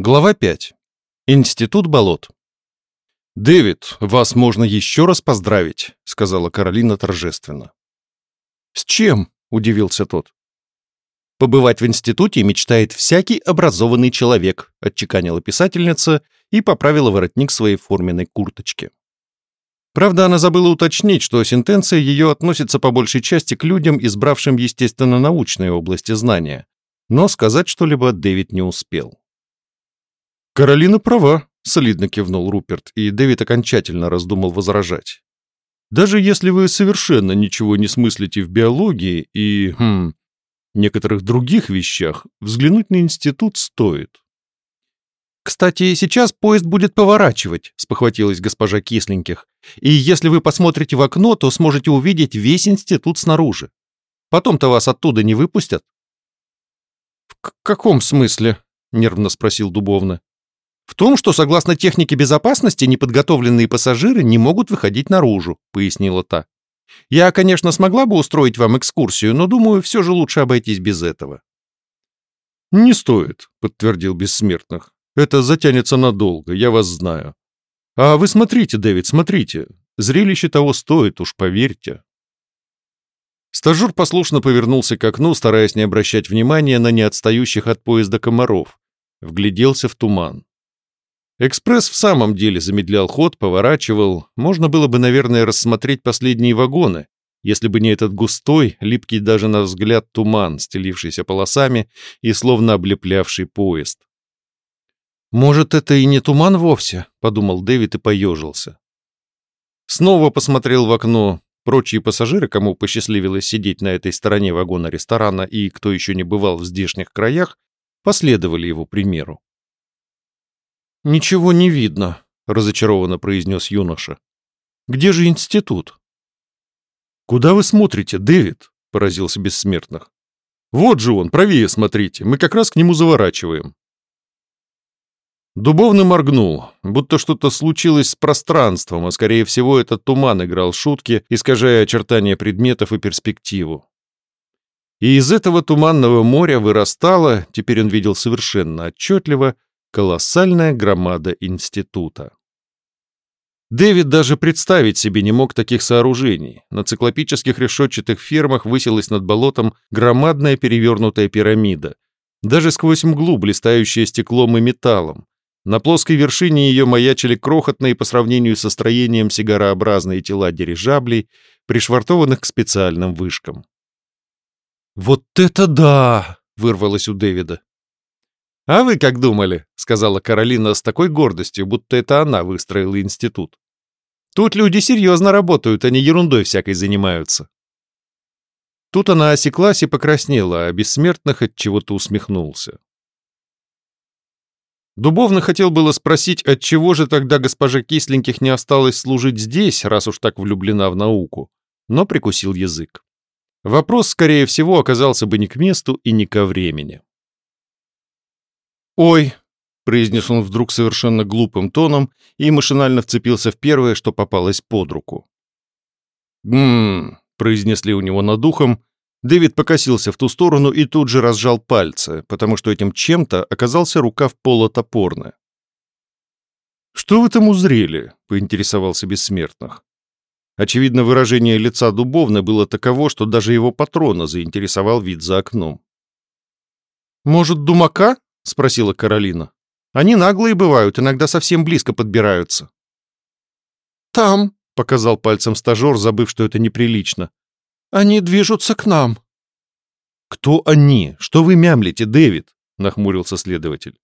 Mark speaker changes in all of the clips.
Speaker 1: Глава 5. Институт болот. «Дэвид, вас можно еще раз поздравить», — сказала Каролина торжественно.
Speaker 2: «С чем?» — удивился тот.
Speaker 1: «Побывать в институте мечтает всякий образованный человек», — отчеканила писательница и поправила воротник своей форменной курточки. Правда, она забыла уточнить, что сентенция ее относится по большей части к людям, избравшим естественно-научные области знания, но сказать что-либо Дэвид не успел.
Speaker 2: «Каролина права», — солидно кивнул Руперт, и Дэвид окончательно раздумал возражать. «Даже если вы совершенно ничего не смыслите в биологии и, хм, некоторых других вещах, взглянуть на институт стоит».
Speaker 1: «Кстати, сейчас поезд будет поворачивать», — спохватилась госпожа Кисленьких. «И если вы посмотрите в окно, то сможете увидеть весь институт снаружи. Потом-то вас оттуда не выпустят».
Speaker 2: «В каком смысле?» — нервно спросил Дубовна.
Speaker 1: «В том, что, согласно технике безопасности, неподготовленные пассажиры не могут выходить наружу», — пояснила та. «Я, конечно, смогла бы устроить вам экскурсию, но, думаю, все же лучше обойтись без этого».
Speaker 2: «Не стоит», — подтвердил Бессмертных. Это затянется надолго, я вас знаю. А вы смотрите, Дэвид, смотрите. Зрелище того стоит, уж поверьте. Стажер послушно повернулся к окну, стараясь не обращать внимания на неотстающих от поезда комаров. Вгляделся в туман. Экспресс в самом деле замедлял ход, поворачивал. Можно было бы, наверное, рассмотреть последние вагоны, если бы не этот густой, липкий даже на взгляд туман, стелившийся полосами и словно облеплявший поезд.
Speaker 1: «Может, это и не туман вовсе?» — подумал Дэвид и поежился. Снова посмотрел в окно. Прочие пассажиры, кому посчастливилось сидеть на этой стороне вагона ресторана и кто еще не бывал в здешних краях, последовали его примеру.
Speaker 2: «Ничего не видно», — разочарованно произнес юноша. «Где же институт?» «Куда вы смотрите, Дэвид?» — поразился Бессмертных. «Вот же он, правее смотрите, мы как раз к нему заворачиваем». Дубовный моргнул, будто что-то случилось с пространством, а скорее всего этот туман играл шутки, искажая очертания предметов и перспективу. И из этого туманного моря вырастала, теперь он видел совершенно отчетливо, колоссальная громада института. Дэвид даже представить себе не мог таких сооружений. На циклопических решетчатых фермах высилась над болотом громадная перевернутая пирамида, даже сквозь мглу, блистающая стеклом и металлом, на плоской вершине ее маячили крохотные по сравнению со строением сигарообразные тела дирижаблей, пришвартованных к специальным вышкам. «Вот это да!» — вырвалось у Дэвида.
Speaker 1: «А вы как думали?» — сказала Каролина с такой гордостью, будто это она выстроила институт. «Тут люди серьезно работают, а не ерундой всякой занимаются». Тут она осеклась и покраснела, а бессмертных от чего-то усмехнулся. Дубовно хотел было спросить, отчего же тогда госпожа Кисленьких не осталось служить здесь, раз уж так влюблена в науку, но прикусил язык. Вопрос, скорее всего, оказался бы не к месту и не ко времени.
Speaker 2: «Ой», — произнес он вдруг совершенно глупым тоном и машинально вцепился в первое, что попалось под руку.
Speaker 1: «Гм», — произнесли у него над ухом, Дэвид покосился в ту сторону и тут же разжал пальцы, потому что этим чем-то оказался рукав пола.
Speaker 2: «Что вы там узрели?» — поинтересовался Бессмертных.
Speaker 1: Очевидно, выражение лица Дубовны было таково, что даже его патрона заинтересовал вид за окном.
Speaker 2: «Может, думака?» — спросила Каролина. «Они наглые бывают, иногда совсем близко подбираются».
Speaker 3: «Там», —
Speaker 2: показал пальцем стажер, забыв, что это неприлично.
Speaker 3: Они движутся к нам».
Speaker 1: «Кто они? Что вы мямлите, Дэвид?» — нахмурился следователь.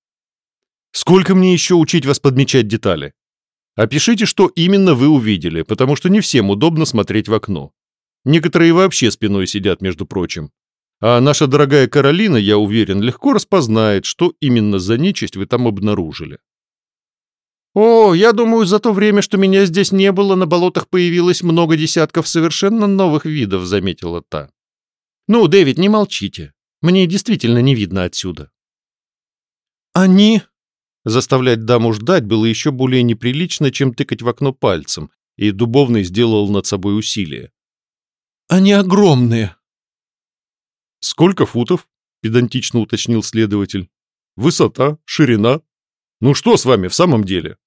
Speaker 1: «Сколько мне еще учить вас подмечать детали? Опишите, что именно вы увидели, потому что не всем удобно смотреть в окно. Некоторые вообще спиной сидят, между прочим. А наша дорогая Каролина, я уверен, легко распознает, что именно за нечисть вы там обнаружили».
Speaker 3: «О, я думаю, за то время, что меня здесь не было, на болотах появилось много десятков совершенно новых видов», — заметила та.
Speaker 1: «Ну, Дэвид, не молчите. Мне действительно не видно отсюда».
Speaker 3: «Они...»
Speaker 1: Заставлять даму ждать было еще более неприлично, чем тыкать в окно пальцем, и Дубовный сделал над собой усилие.
Speaker 3: «Они огромные».
Speaker 2: «Сколько футов?» — педантично уточнил следователь. «Высота, ширина,
Speaker 1: Ну что с вами в самом деле?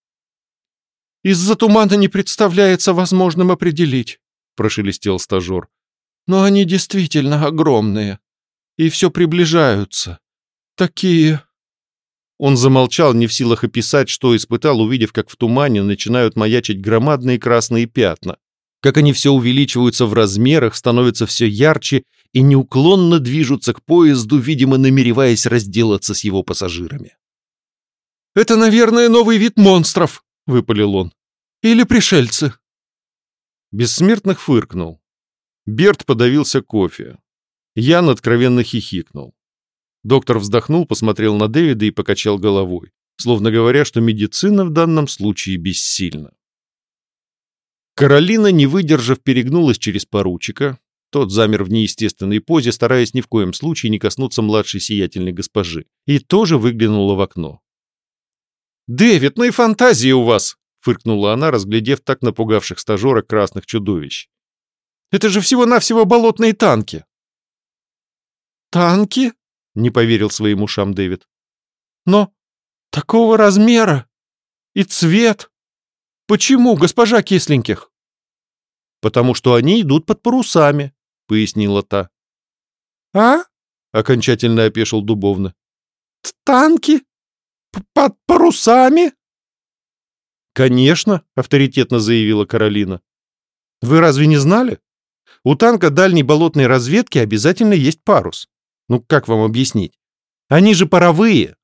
Speaker 3: Из-за тумана не представляется возможным определить, прошелестел стажер. Но они действительно огромные. И все приближаются. Такие...
Speaker 1: Он замолчал, не в силах описать, что испытал, увидев, как в тумане начинают маячить громадные красные пятна, как они все увеличиваются в размерах, становятся все ярче и неуклонно движутся к поезду, видимо, намереваясь разделаться с его пассажирами.
Speaker 3: «Это, наверное, новый вид монстров», — выпалил он. «Или пришельцы».
Speaker 1: Бессмертных фыркнул. Берт подавился кофе. Ян откровенно хихикнул. Доктор вздохнул, посмотрел на Дэвида и покачал головой, словно говоря, что медицина в данном случае бессильна. Каролина, не выдержав, перегнулась через поручика. Тот замер в неестественной позе, стараясь ни в коем случае не коснуться младшей сиятельной госпожи, и тоже выглянула в окно.
Speaker 3: «Дэвид, ну и фантазии у вас!»
Speaker 1: — фыркнула она, разглядев так напугавших стажера красных чудовищ.
Speaker 3: «Это же всего-навсего болотные танки!» «Танки?» не поверил своим ушам Дэвид. Но такого размера и цвет. Почему, госпожа Кисленьких?
Speaker 1: Потому что они идут под парусами, пояснила та.
Speaker 3: А?
Speaker 1: окончательно опешил Дубовна.
Speaker 3: Танки? Под парусами?
Speaker 1: Конечно, авторитетно заявила Каролина. Вы разве не знали? У танка дальней болотной разведки обязательно есть парус. Ну, как вам объяснить? Они же паровые,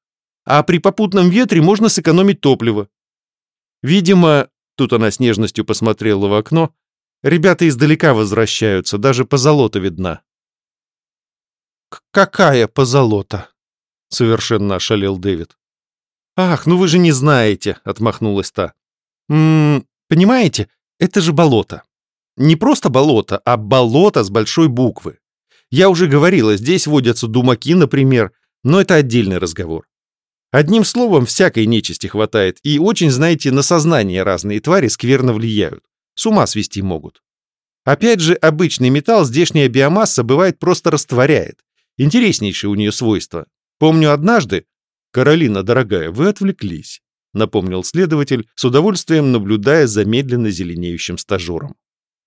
Speaker 1: а при попутном ветре можно сэкономить топливо. Видимо, тут она с нежностью посмотрела в окно, ребята издалека возвращаются, даже позолота видна.
Speaker 3: «Какая позолота?»
Speaker 1: — совершенно ошалел Дэвид.
Speaker 3: «Ах, ну вы же не знаете», — отмахнулась та.
Speaker 1: «М -м, «Понимаете, это же болото. Не просто болото, а болото с большой буквы. Я уже говорила, здесь водятся думаки, например, но это отдельный разговор. Одним словом, всякой нечисти хватает, и очень, знаете, на сознание разные твари скверно влияют. С ума свести могут. Опять же, обычный металл здешняя биомасса бывает просто растворяет. Интереснейшее у нее свойство. Помню однажды... «Каролина, дорогая, вы отвлеклись», — напомнил следователь, с удовольствием наблюдая за медленно зеленеющим стажером.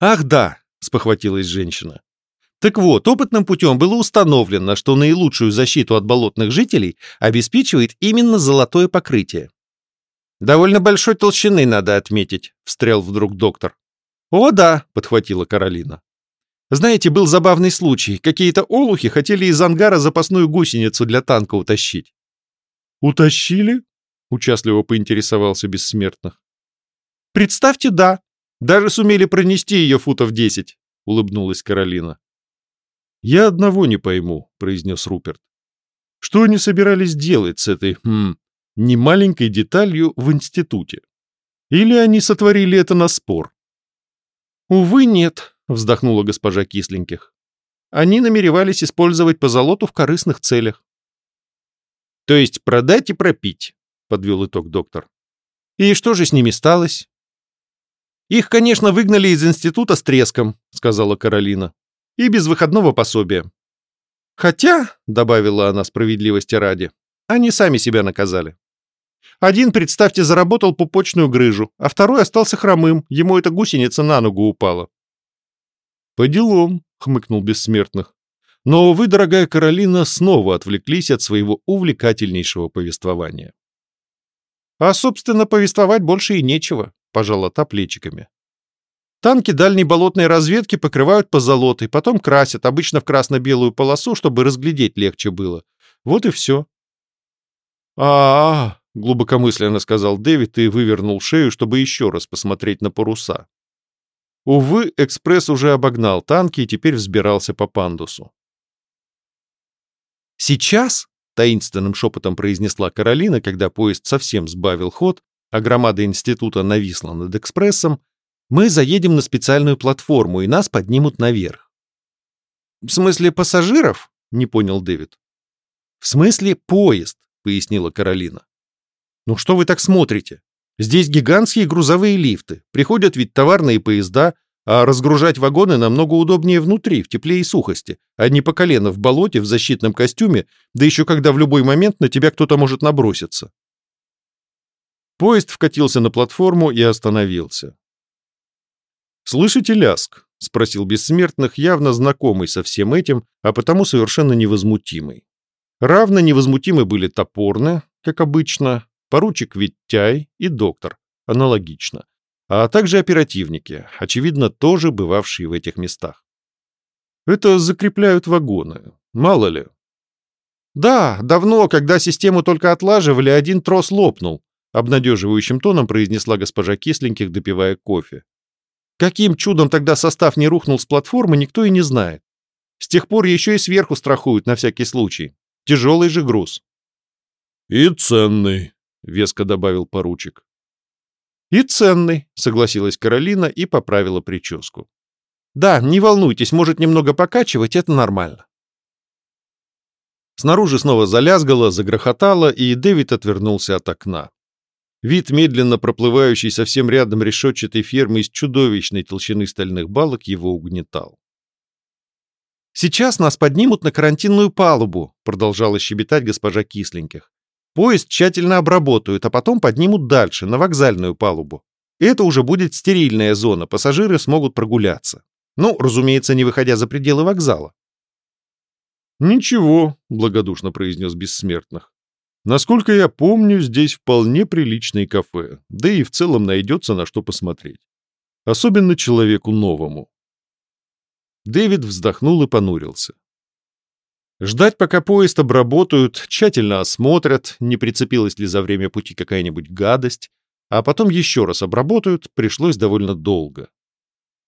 Speaker 1: «Ах да», — спохватилась женщина. Так вот, опытным путем было установлено, что наилучшую защиту от болотных жителей обеспечивает именно золотое покрытие. «Довольно большой толщины, надо отметить», — встрял вдруг доктор. «О да», — подхватила Каролина. «Знаете, был забавный случай. Какие-то олухи хотели из ангара запасную гусеницу для танка утащить».
Speaker 3: «Утащили?» — участливо поинтересовался Бессмертных. «Представьте, да. Даже сумели пронести ее футов десять», — улыбнулась Каролина.
Speaker 1: «Я одного не пойму», — произнес Руперт. «Что они собирались делать с этой, хм, немаленькой деталью в институте? Или они сотворили это на спор?»
Speaker 3: «Увы, нет», — вздохнула госпожа Кисленьких. «Они намеревались использовать позолоту в корыстных целях».
Speaker 1: «То есть продать и пропить», — подвел итог доктор.
Speaker 3: «И что же с ними сталось?»
Speaker 1: «Их, конечно, выгнали из института с треском», — сказала Каролина и без выходного пособия. Хотя, — добавила она справедливости ради, — они сами себя наказали. Один, представьте, заработал пупочную грыжу, а второй остался хромым, ему эта гусеница на ногу упала. «По делам», — хмыкнул Бессмертных. «Но вы, дорогая Каролина, снова отвлеклись от своего увлекательнейшего повествования».
Speaker 3: «А, собственно, повествовать больше и нечего», — пожала та плечиками.
Speaker 1: Танки дальней болотной разведки покрывают позолотой, потом красят, обычно в красно-белую полосу, чтобы разглядеть легче было. Вот и все.
Speaker 3: а, -а, -а глубокомысленно сказал Дэвид и вывернул шею, чтобы еще раз посмотреть на паруса.
Speaker 1: Увы, экспресс уже обогнал танки и теперь взбирался по пандусу. «Сейчас», — таинственным шепотом произнесла Каролина, когда поезд совсем сбавил ход, а громада института нависла над экспрессом, мы заедем на специальную платформу, и нас поднимут наверх.
Speaker 3: «В смысле пассажиров?» — не понял Дэвид.
Speaker 1: «В смысле поезд», — пояснила Каролина. «Ну что вы так смотрите? Здесь гигантские грузовые лифты. Приходят ведь товарные поезда, а разгружать вагоны намного удобнее внутри, в тепле и сухости, а не по колено в болоте, в защитном костюме, да еще когда в любой момент на тебя кто-то может наброситься».
Speaker 2: Поезд вкатился на платформу и остановился. «Слышите ляск?» — спросил Бессмертных, явно знакомый со всем этим, а потому совершенно невозмутимый. Равно невозмутимы были Топорны, как обычно, поручик Виттяй и доктор, аналогично, а также оперативники, очевидно, тоже бывавшие в этих местах. Это закрепляют вагоны, мало ли. Да, давно, когда систему только отлаживали, один трос лопнул, обнадеживающим тоном произнесла госпожа Кисленьких, допивая кофе. Каким чудом тогда состав не рухнул с платформы, никто и не знает. С тех пор еще и сверху страхуют на всякий случай. Тяжелый же груз.
Speaker 1: «И ценный», — веско добавил поручик.
Speaker 2: «И ценный», — согласилась Каролина и поправила прическу. «Да, не волнуйтесь, может немного покачивать, это нормально». Снаружи снова залязгало, загрохотало, и Дэвид отвернулся от окна. Вид медленно проплывающей совсем рядом решетчатой фермы из чудовищной толщины стальных балок его угнетал. «Сейчас нас поднимут на карантинную палубу», продолжала щебетать госпожа Кисленьких. «Поезд тщательно обработают, а потом поднимут дальше, на вокзальную палубу. Это уже будет стерильная зона, пассажиры смогут прогуляться. Ну, разумеется, не выходя за пределы вокзала.
Speaker 1: «Ничего», — благодушно произнес Бессмертных. «Насколько я помню, здесь вполне приличное кафе, да и в целом найдется на что посмотреть. Особенно человеку новому».
Speaker 2: Дэвид вздохнул и понурился. Ждать, пока поезд обработают, тщательно осмотрят, не прицепилась ли за время пути какая-нибудь гадость, а потом еще раз обработают, пришлось довольно долго.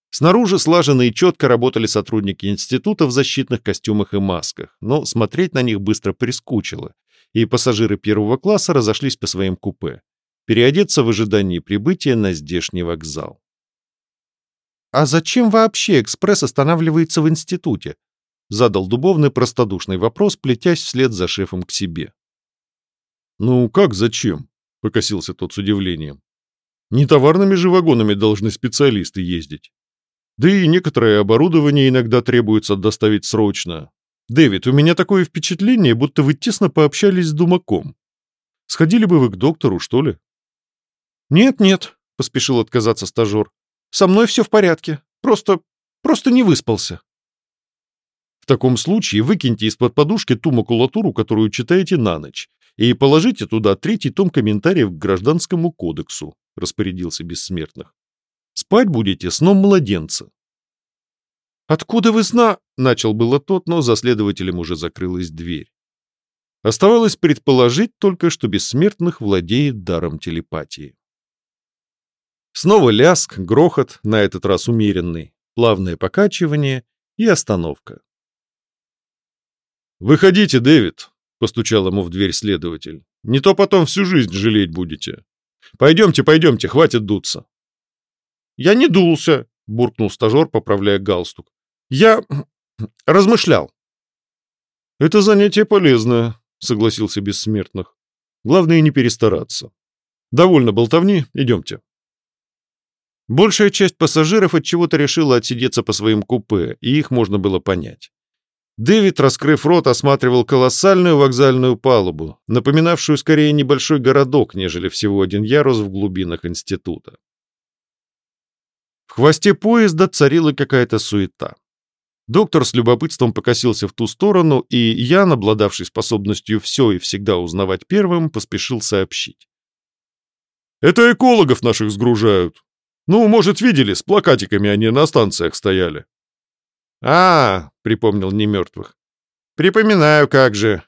Speaker 2: Снаружи слаженно и четко работали сотрудники института в защитных костюмах и масках, но смотреть на них быстро прискучило, и пассажиры первого класса разошлись по своим купе, переодеться в ожидании прибытия на здешний вокзал. «А зачем вообще экспресс останавливается в институте?» задал Дубовный простодушный вопрос, плетясь вслед за шефом к себе.
Speaker 1: «Ну, как зачем?» — покосился тот с удивлением. «Не товарными же вагонами должны специалисты ездить. Да и некоторое оборудование иногда требуется доставить срочно. Дэвид, у меня такое впечатление, будто вы тесно пообщались с Думаком. Сходили бы вы к доктору, что ли?»
Speaker 2: «Нет-нет», — поспешил отказаться стажер. «Со мной все в порядке. Просто... просто не выспался».
Speaker 1: В таком случае выкиньте из-под подушки ту макулатуру, которую читаете на ночь, и положите туда третий том комментариев к Гражданскому кодексу», — распорядился Бессмертных. Спать будете сном младенца».
Speaker 2: «Откуда вы зна...» — начал было тот, но за следователем уже закрылась дверь.
Speaker 1: Оставалось предположить только, что бессмертных владеет даром телепатии.
Speaker 2: Снова ляск, грохот, на этот раз умеренный, плавное покачивание и остановка.
Speaker 1: «Выходите, Дэвид», — постучал ему в дверь следователь. «Не то потом всю жизнь жалеть будете. Пойдемте, пойдемте, хватит дуться».
Speaker 2: «Я не дулся», — буркнул стажер, поправляя галстук. «Я размышлял».
Speaker 1: «Это занятие полезное», — согласился Бессмертных. «Главное не перестараться. Довольно болтовни, идемте».
Speaker 2: Большая часть пассажиров от чего то решила отсидеться по своим купе, и их можно было понять. Дэвид, раскрыв рот, осматривал колоссальную вокзальную палубу, напоминавшую скорее небольшой городок, нежели всего один ярус в глубинах института. В хвосте поезда царила какая-то суета. Доктор с любопытством покосился в ту сторону, и Ян, обладавший способностью все и всегда узнавать первым, поспешил сообщить.
Speaker 1: «Это экологов наших сгружают. Ну, может, видели, с плакатиками они на станциях стояли».
Speaker 2: «А, — припомнил немертвых. «Припоминаю, как же.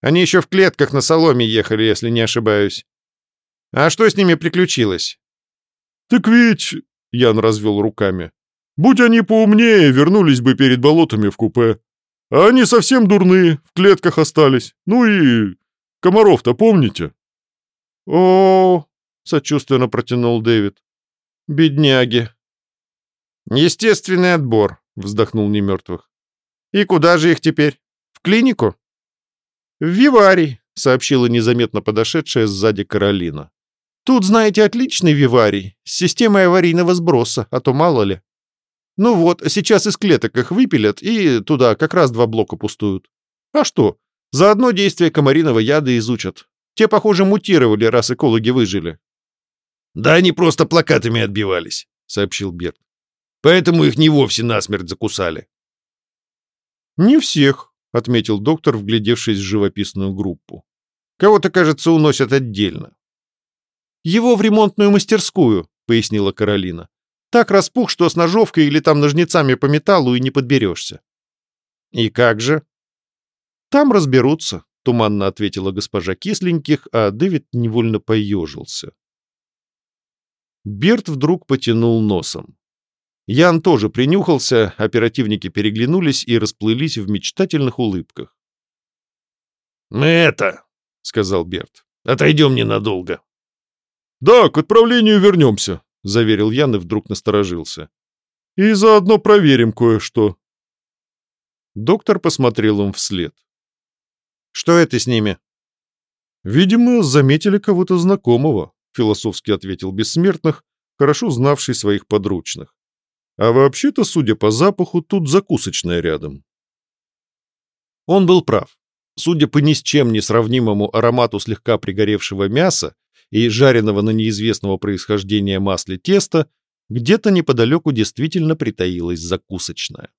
Speaker 2: Они еще в клетках на соломе ехали, если не ошибаюсь. А что с ними приключилось?»
Speaker 1: «Так ведь Ян развел руками. «Будь они поумнее, вернулись бы перед болотами в купе. А они совсем дурные, в клетках остались. Ну и... Комаров-то помните?»
Speaker 2: «О, -о, -о сочувственно протянул Дэвид. «Бедняги». «Естественный отбор», — вздохнул Немертвых. «И куда же их теперь? В клинику?» «В Виварий», — сообщила незаметно подошедшая сзади Каролина. Тут, знаете, отличный виварий, с системой аварийного сброса, а то мало ли. Ну вот, сейчас из клеток их выпилят, и туда как раз два блока пустуют. А что? Заодно действие комариного яда изучат. Те, похоже, мутировали, раз экологи выжили. Да они просто плакатами отбивались, сообщил Берт. Поэтому их не вовсе насмерть закусали.
Speaker 3: Не всех, отметил доктор, вглядевшись в живописную группу. Кого-то, кажется, уносят отдельно. Его в ремонтную мастерскую, пояснила Каролина. Так распух, что с ножовкой или там ножницами по металлу и не подберешься. И как же? Там разберутся, туманно ответила госпожа Кисленьких, а Дэвид невольно поежился. Берт вдруг потянул носом. Ян тоже принюхался, оперативники переглянулись и расплылись в мечтательных улыбках.
Speaker 2: «Мы это», — сказал Берт, — «отойдем ненадолго».
Speaker 3: «Да, к отправлению вернемся», — заверил Ян и вдруг насторожился. «И заодно проверим кое-что». Доктор посмотрел им вслед. «Что это с ними?» «Видимо, заметили кого-то знакомого», — философски ответил Бессмертных, хорошо знавший своих подручных. «А вообще-то, судя по запаху, тут закусочная рядом». Он был прав. Судя по ни с чем не сравнимому аромату слегка пригоревшего мяса и жареного на неизвестного происхождения масле теста, где-то неподалеку действительно притаилась закусочная.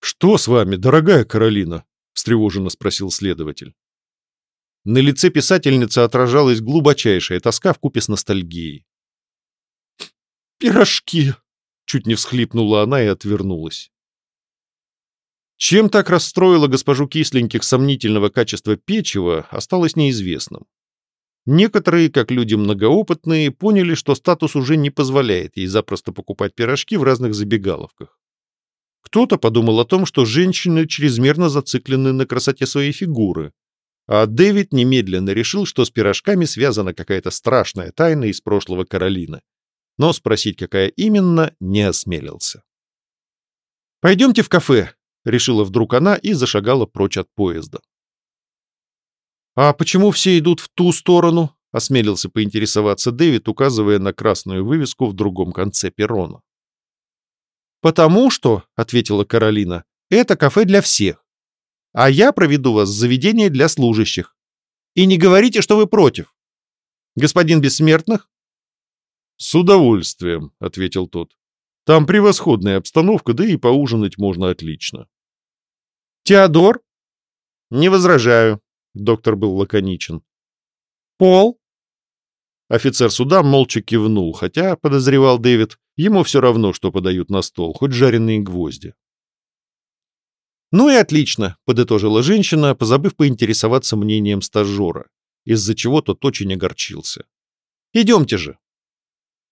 Speaker 3: «Что с вами, дорогая Каролина?» — встревоженно спросил следователь. На лице писательницы отражалась глубочайшая тоска вкупе с ностальгией. «Пирожки!» — чуть не всхлипнула она и отвернулась. Чем так расстроила госпожу Кисленьких сомнительного качества печива, осталось неизвестным. Некоторые, как люди многоопытные, поняли, что статус уже не позволяет ей запросто покупать пирожки в разных забегаловках. Кто-то подумал о том, что женщины чрезмерно зациклены на красоте своей фигуры, а Дэвид немедленно решил, что с пирожками связана какая-то страшная тайна из прошлого Каролины. Но спросить, какая именно, не осмелился. «Пойдемте в кафе», — решила вдруг она и зашагала прочь от поезда. «А почему все идут в ту сторону?» — осмелился поинтересоваться Дэвид, указывая на красную вывеску в другом конце перрона. «Потому что», — ответила Каролина, — «это кафе для всех. А я проведу вас в заведение для служащих. И не говорите, что вы против. Господин Бессмертных?»
Speaker 1: «С удовольствием», — ответил тот. «Там превосходная обстановка, да и поужинать можно отлично».
Speaker 3: «Теодор?» «Не возражаю», Доктор был лаконичен. «Пол?» Офицер суда молча кивнул, хотя, подозревал Дэвид, ему все равно, что подают на стол, хоть жареные гвозди. «Ну и отлично», — подытожила женщина, позабыв поинтересоваться мнением стажера, из-за чего тот очень огорчился. «Идемте же».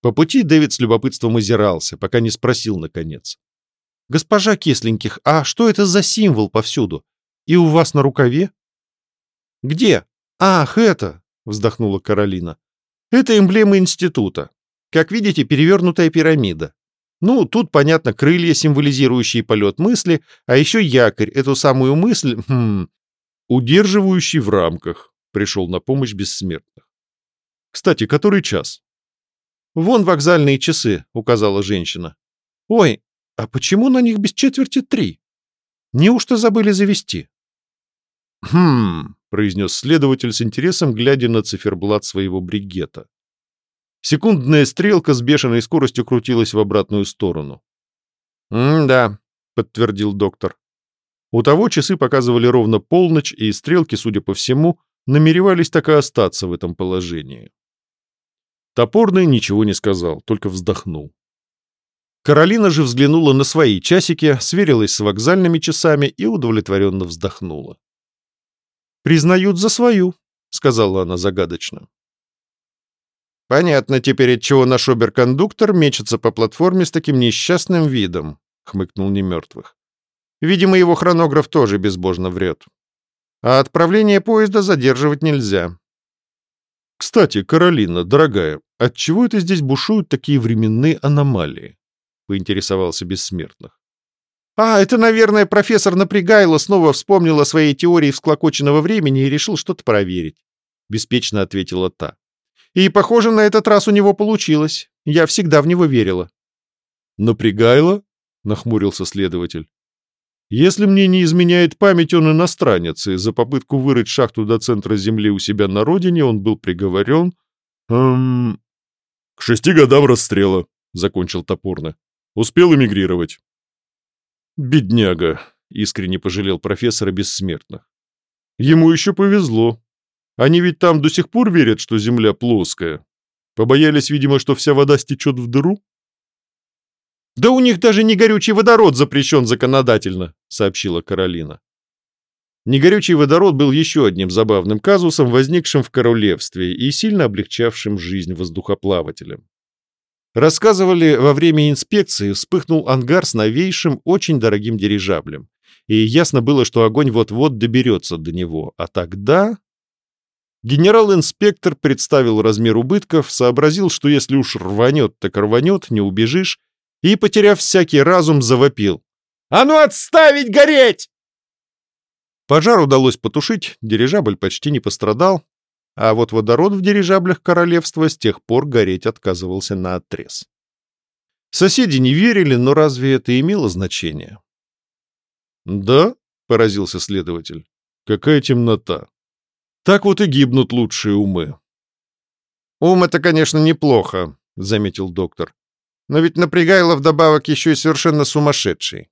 Speaker 3: По пути Дэвид с любопытством озирался, пока не спросил наконец. «Госпожа Кисленьких, а что это за символ повсюду? И у вас на рукаве?» «Где?» «Ах, это!» — вздохнула Каролина. «Это эмблема института. Как видите, перевернутая пирамида. Ну, тут, понятно, крылья, символизирующие полет мысли, а еще якорь, эту самую мысль, хм, удерживающий в рамках», — пришел на помощь бессмертных. «Кстати, который час?» «Вон вокзальные часы», — указала женщина. «Ой, а почему на них без четверти три? Неужто забыли завести?» «Хм...» — произнес следователь с интересом, глядя на циферблат своего бригета. Секундная стрелка с бешеной скоростью крутилась в обратную сторону. «М-да», — подтвердил доктор. У того часы показывали ровно полночь, и стрелки, судя по всему, намеревались так и остаться в этом положении. Топорный ничего не сказал, только вздохнул. Каролина же взглянула на свои часики, сверилась с вокзальными часами и удовлетворенно вздохнула. «Признают за свою», — сказала она загадочно. «Понятно теперь, отчего наш оберкондуктор мечется по платформе с таким несчастным видом», — хмыкнул немертвых. «Видимо, его хронограф тоже безбожно врет. А отправление поезда задерживать нельзя».
Speaker 1: «Кстати, Каролина, дорогая, отчего это здесь бушуют такие временные аномалии?» — поинтересовался Бессмертных.
Speaker 3: «А, это, наверное, профессор Напрягайло снова вспомнил о своей теории всклокоченного времени и решил что-то проверить», — беспечно ответила та. «И, похоже, на этот раз у него получилось. Я всегда в него верила».
Speaker 1: «Напрягайло?» — нахмурился следователь. «Если мне не изменяет память, он иностранец, и за попытку вырыть шахту до центра Земли у себя на родине он был приговорен...»
Speaker 3: «Эм... К шести годам расстрела», — закончил топорно. «Успел эмигрировать».
Speaker 2: «Бедняга», — искренне пожалел профессора бессмертных. «Ему еще повезло. Они ведь там до сих пор верят, что Земля плоская. Побоялись, видимо, что вся вода стечет в дыру?» «Да у них даже негорючий водород запрещен законодательно», — сообщила Каролина. Негорючий водород был еще одним забавным казусом, возникшим в королевстве и сильно облегчавшим жизнь воздухоплавателям. Рассказывали, во время инспекции вспыхнул ангар с новейшим, очень дорогим дирижаблем. И ясно было, что огонь вот-вот доберется до него. А тогда... Генерал-инспектор представил размер убытков, сообразил, что если уж рванет, так рванет, не убежишь, и, потеряв всякий разум, завопил. «А ну отставить гореть!» Пожар удалось потушить, дирижабль почти не пострадал, а вот водород в дирижаблях королевства с тех пор гореть отказывался на отрез. Соседи не верили, но разве это имело значение? «Да», — поразился следователь, — «какая темнота. Так вот и гибнут лучшие умы». «Ум — это, конечно, неплохо», — заметил доктор. «Но ведь Напрягайло вдобавок еще и совершенно сумасшедший.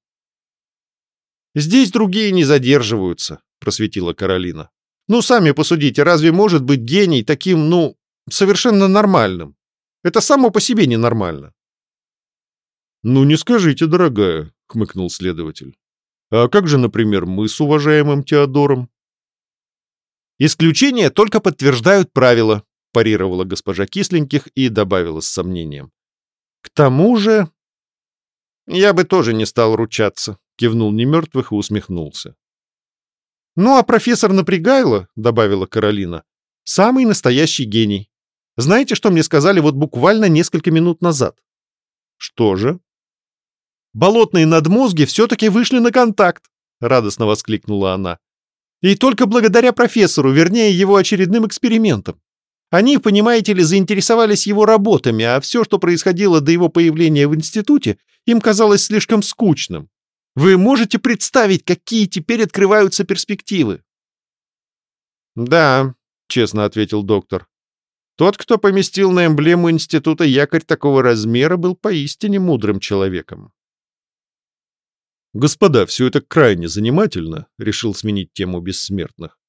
Speaker 2: «Здесь другие не задерживаются», — просветила Каролина. «Ну, сами посудите, разве может быть гений таким, ну, совершенно нормальным? Это само по себе ненормально».
Speaker 3: «Ну, не скажите, дорогая», — хмыкнул следователь. «А как же, например, мы с уважаемым Теодором?»
Speaker 2: «Исключения только подтверждают правила», — парировала госпожа Кисленьких и добавила с сомнением. «К тому же...» «Я бы тоже не стал ручаться», кивнул немертвых и усмехнулся. «Ну, а профессор Напрягайло, — добавила Каролина, — самый настоящий гений. Знаете, что мне сказали вот буквально несколько минут назад?» «Что же?» «Болотные надмозги все-таки вышли на контакт!» — радостно воскликнула она. «И только благодаря профессору, вернее, его очередным экспериментам. Они, понимаете ли, заинтересовались его работами, а все, что происходило до его появления в институте, им казалось слишком скучным. Вы можете представить, какие теперь открываются перспективы?» «Да», — честно ответил доктор. «Тот, кто поместил на эмблему института якорь такого размера, был поистине мудрым человеком».
Speaker 3: «Господа, все это крайне занимательно», — решил сменить тему бессмертных.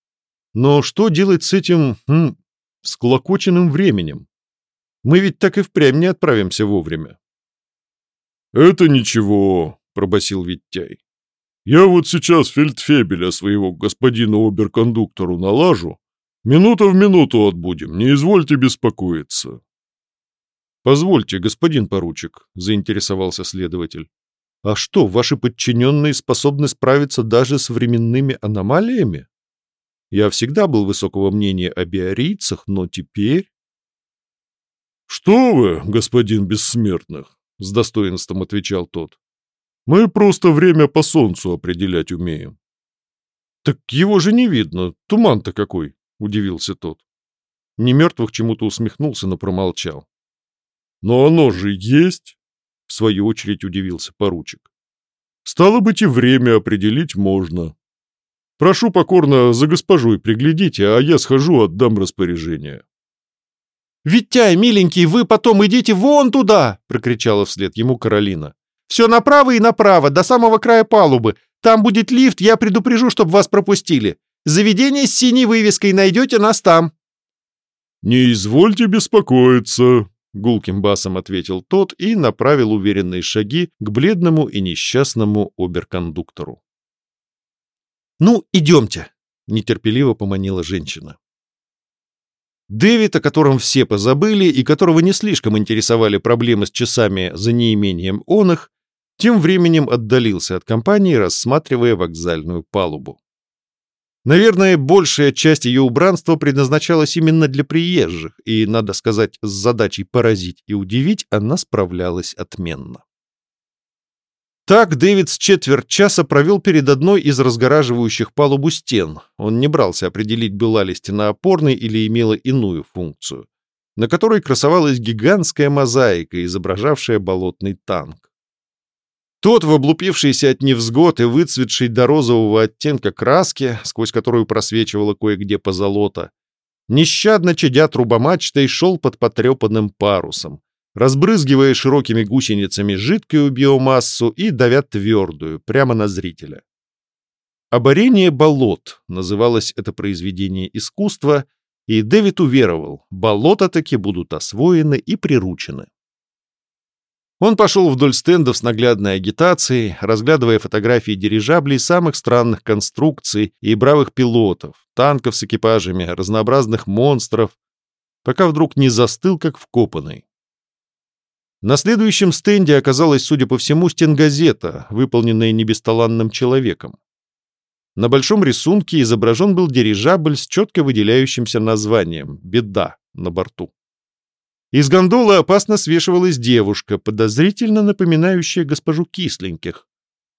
Speaker 3: «Но что делать с этим... Хм, склокоченным временем? Мы ведь так и впрямь не отправимся вовремя». «Это ничего», пробасил Виттяй. «Я вот сейчас фельдфебеля своего господину оберкондуктору налажу. Минута в минуту отбудем, не извольте беспокоиться».
Speaker 2: «Позвольте, господин поручик», — заинтересовался следователь. «А что, ваши подчиненные способны справиться даже с временными аномалиями? Я всегда был высокого мнения о биорийцах, но теперь...»
Speaker 3: «Что вы, господин Бессмертных?» — с достоинством отвечал тот. Мы просто время по солнцу определять умеем.
Speaker 2: Так его же не видно, туман-то какой, удивился тот. Немертвых чему-то усмехнулся, но промолчал.
Speaker 3: Но оно же есть, в свою очередь удивился поручик. Стало быть, и время определить можно. Прошу покорно за госпожой приглядите, а я схожу, отдам распоряжение.
Speaker 2: «Витяй, миленький, вы потом идите вон туда!» — прокричала вслед ему Каролина. Все направо и направо, до самого края палубы. Там будет лифт, я предупрежу, чтобы вас пропустили. Заведение с синей вывеской, найдете нас там».
Speaker 3: «Не извольте беспокоиться», — гулким басом ответил тот и направил уверенные шаги к бледному и несчастному оберкондуктору.
Speaker 2: «Ну, идемте», — нетерпеливо поманила женщина. Дэвид, о котором все позабыли и которого не слишком интересовали проблемы с часами за неимением он их, тем временем отдалился от компании, рассматривая вокзальную палубу. Наверное, большая часть ее убранства предназначалась именно для приезжих, и, надо сказать, с задачей поразить и удивить она справлялась отменно. Так Дэвид с четверть часа провел перед одной из разгораживающих палубу стен. Он не брался определить, была ли стена опорной или имела иную функцию, на которой красовалась гигантская мозаика, изображавшая болотный танк. Тот, в облупившийся от невзгод и выцветший до розового оттенка краски, сквозь которую просвечивала кое-где позолота,
Speaker 3: нещадно чадя трубомачтой, шел под потрепанным парусом, разбрызгивая широкими гусеницами жидкую биомассу и давя твердую, прямо на зрителя. «Оборение болот» называлось это произведение искусства, и Дэвид уверовал, болота таки будут освоены и приручены. Он пошел вдоль стендов с наглядной агитацией, разглядывая фотографии дирижаблей самых странных конструкций и бравых пилотов, танков с экипажами, разнообразных монстров, пока вдруг не застыл, как вкопанный. На следующем стенде оказалась, судя по всему, стенгазета, выполненная небесталанным человеком. На большом рисунке изображен был дирижабль с четко выделяющимся названием «Беда» на борту. Из гондолы опасно свешивалась девушка, подозрительно напоминающая госпожу Кисленьких,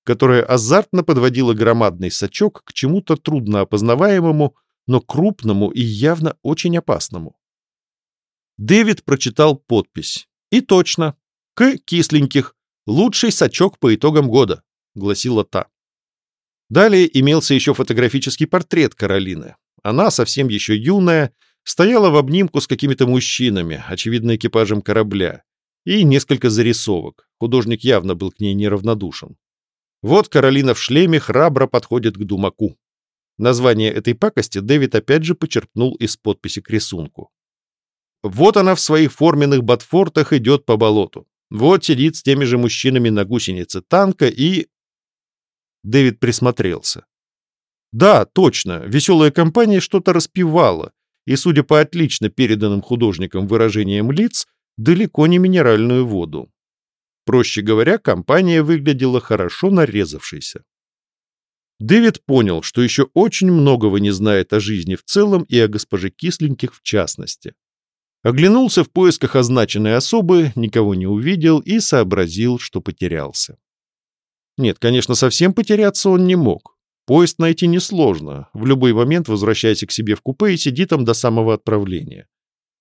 Speaker 3: которая азартно подводила громадный сачок к чему-то трудно опознаваемому, но крупному и явно очень опасному. Дэвид прочитал подпись. И точно. К Кисленьких. Лучший сачок по итогам года, гласила та. Далее имелся еще фотографический портрет Каролины. Она, совсем еще юная, стояла в обнимку с какими-то мужчинами, очевидно, экипажем корабля, и несколько зарисовок. Художник явно был к ней неравнодушен. Вот Каролина в шлеме храбро подходит к Думаку. Название этой пакости Дэвид опять же почерпнул из подписи к рисунку. Вот она в своих форменных ботфортах идет по болоту. Вот сидит с теми же мужчинами на гусенице танка и... Дэвид присмотрелся. Да, точно, веселая компания что-то распевала, и, судя по отлично переданным художникам выражениям лиц, далеко не минеральную воду. Проще говоря, компания выглядела хорошо нарезавшейся. Дэвид понял, что еще очень многого не знает о жизни в целом и о госпоже Кисленьких в частности. Оглянулся в поисках означенной особы, никого не увидел и сообразил, что потерялся. Нет, конечно, совсем потеряться он не мог. Поезд найти несложно. В любой момент возвращайся к себе в купе и сиди там до самого отправления.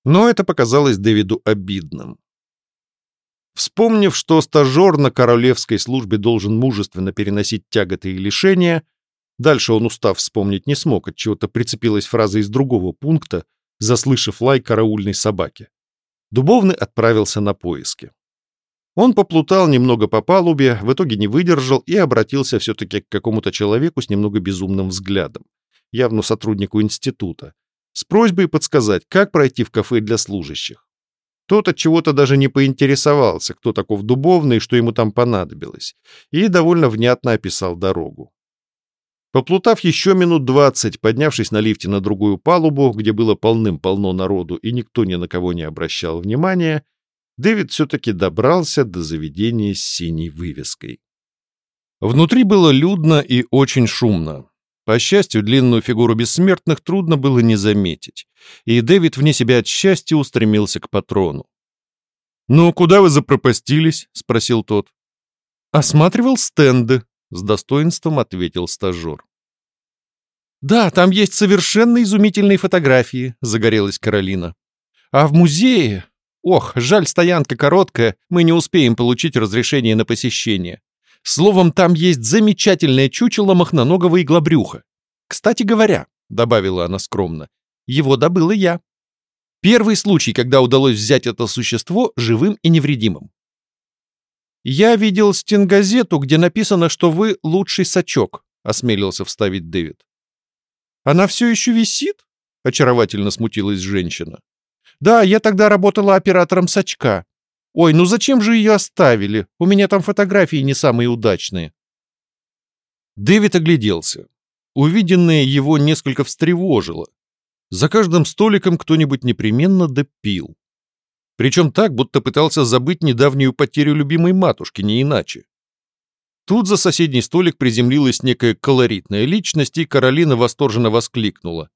Speaker 3: Но это показалось Дэвиду обидным. Вспомнив, что стажер на королевской службе должен мужественно переносить тяготы и лишения, дальше он, устав вспомнить, не смог, от чего то прицепилась фраза из другого пункта, заслышав лай караульной собаки. Дубовный отправился на поиски. Он поплутал немного по палубе, в итоге не выдержал и обратился все-таки к какому-то человеку с немного безумным взглядом, явно сотруднику института, с просьбой подсказать, как пройти в кафе для служащих. Тот от чего-то даже не поинтересовался, кто таков Дубовный и что ему там понадобилось, и довольно внятно описал дорогу. Поплутав еще минут двадцать, поднявшись на лифте на другую палубу, где было полным-полно народу и никто ни на кого не обращал внимания, Дэвид все-таки добрался до заведения с синей вывеской. Внутри было людно и очень шумно. По счастью, длинную фигуру бессмертных трудно было не заметить, и Дэвид вне себя от счастья устремился к патрону. «Ну, куда вы запропастились?» — спросил тот. «Осматривал стенды», — с достоинством ответил стажер. «Да, там есть совершенно изумительные фотографии», — загорелась Каролина. «А в музее Ох, жаль, стоянка короткая, мы не успеем получить разрешение на посещение. Словом, там есть замечательное чучело махноногого иглобрюха. Кстати говоря, — добавила она скромно, — его добыла я. Первый случай, когда удалось взять это существо живым и невредимым. «Я видел стенгазету, где написано, что вы лучший сачок», — осмелился вставить Дэвид. «Она все еще висит?» — очаровательно смутилась женщина. Да, я тогда работала оператором сачка. Ой, ну зачем же ее оставили? У меня там фотографии не самые удачные. Дэвид огляделся. Увиденное его несколько встревожило. За каждым столиком кто-нибудь непременно допил. Причем так, будто пытался забыть недавнюю потерю любимой матушки, не иначе. Тут за соседний столик приземлилась некая колоритная личность, и Каролина восторженно воскликнула.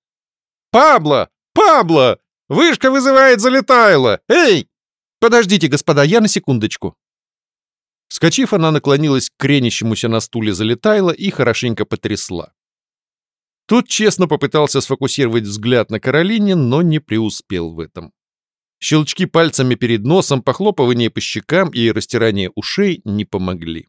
Speaker 3: «Пабло! Пабло! Вышка вызывает залетайло! Эй!» «Подождите, господа, я на секундочку». Вскочив, она наклонилась к кренящемуся на стуле залетайло и хорошенько потрясла. Тот честно попытался сфокусировать взгляд на Каролине, но не преуспел в этом. Щелчки пальцами перед носом, похлопывание по щекам и растирание ушей не помогли.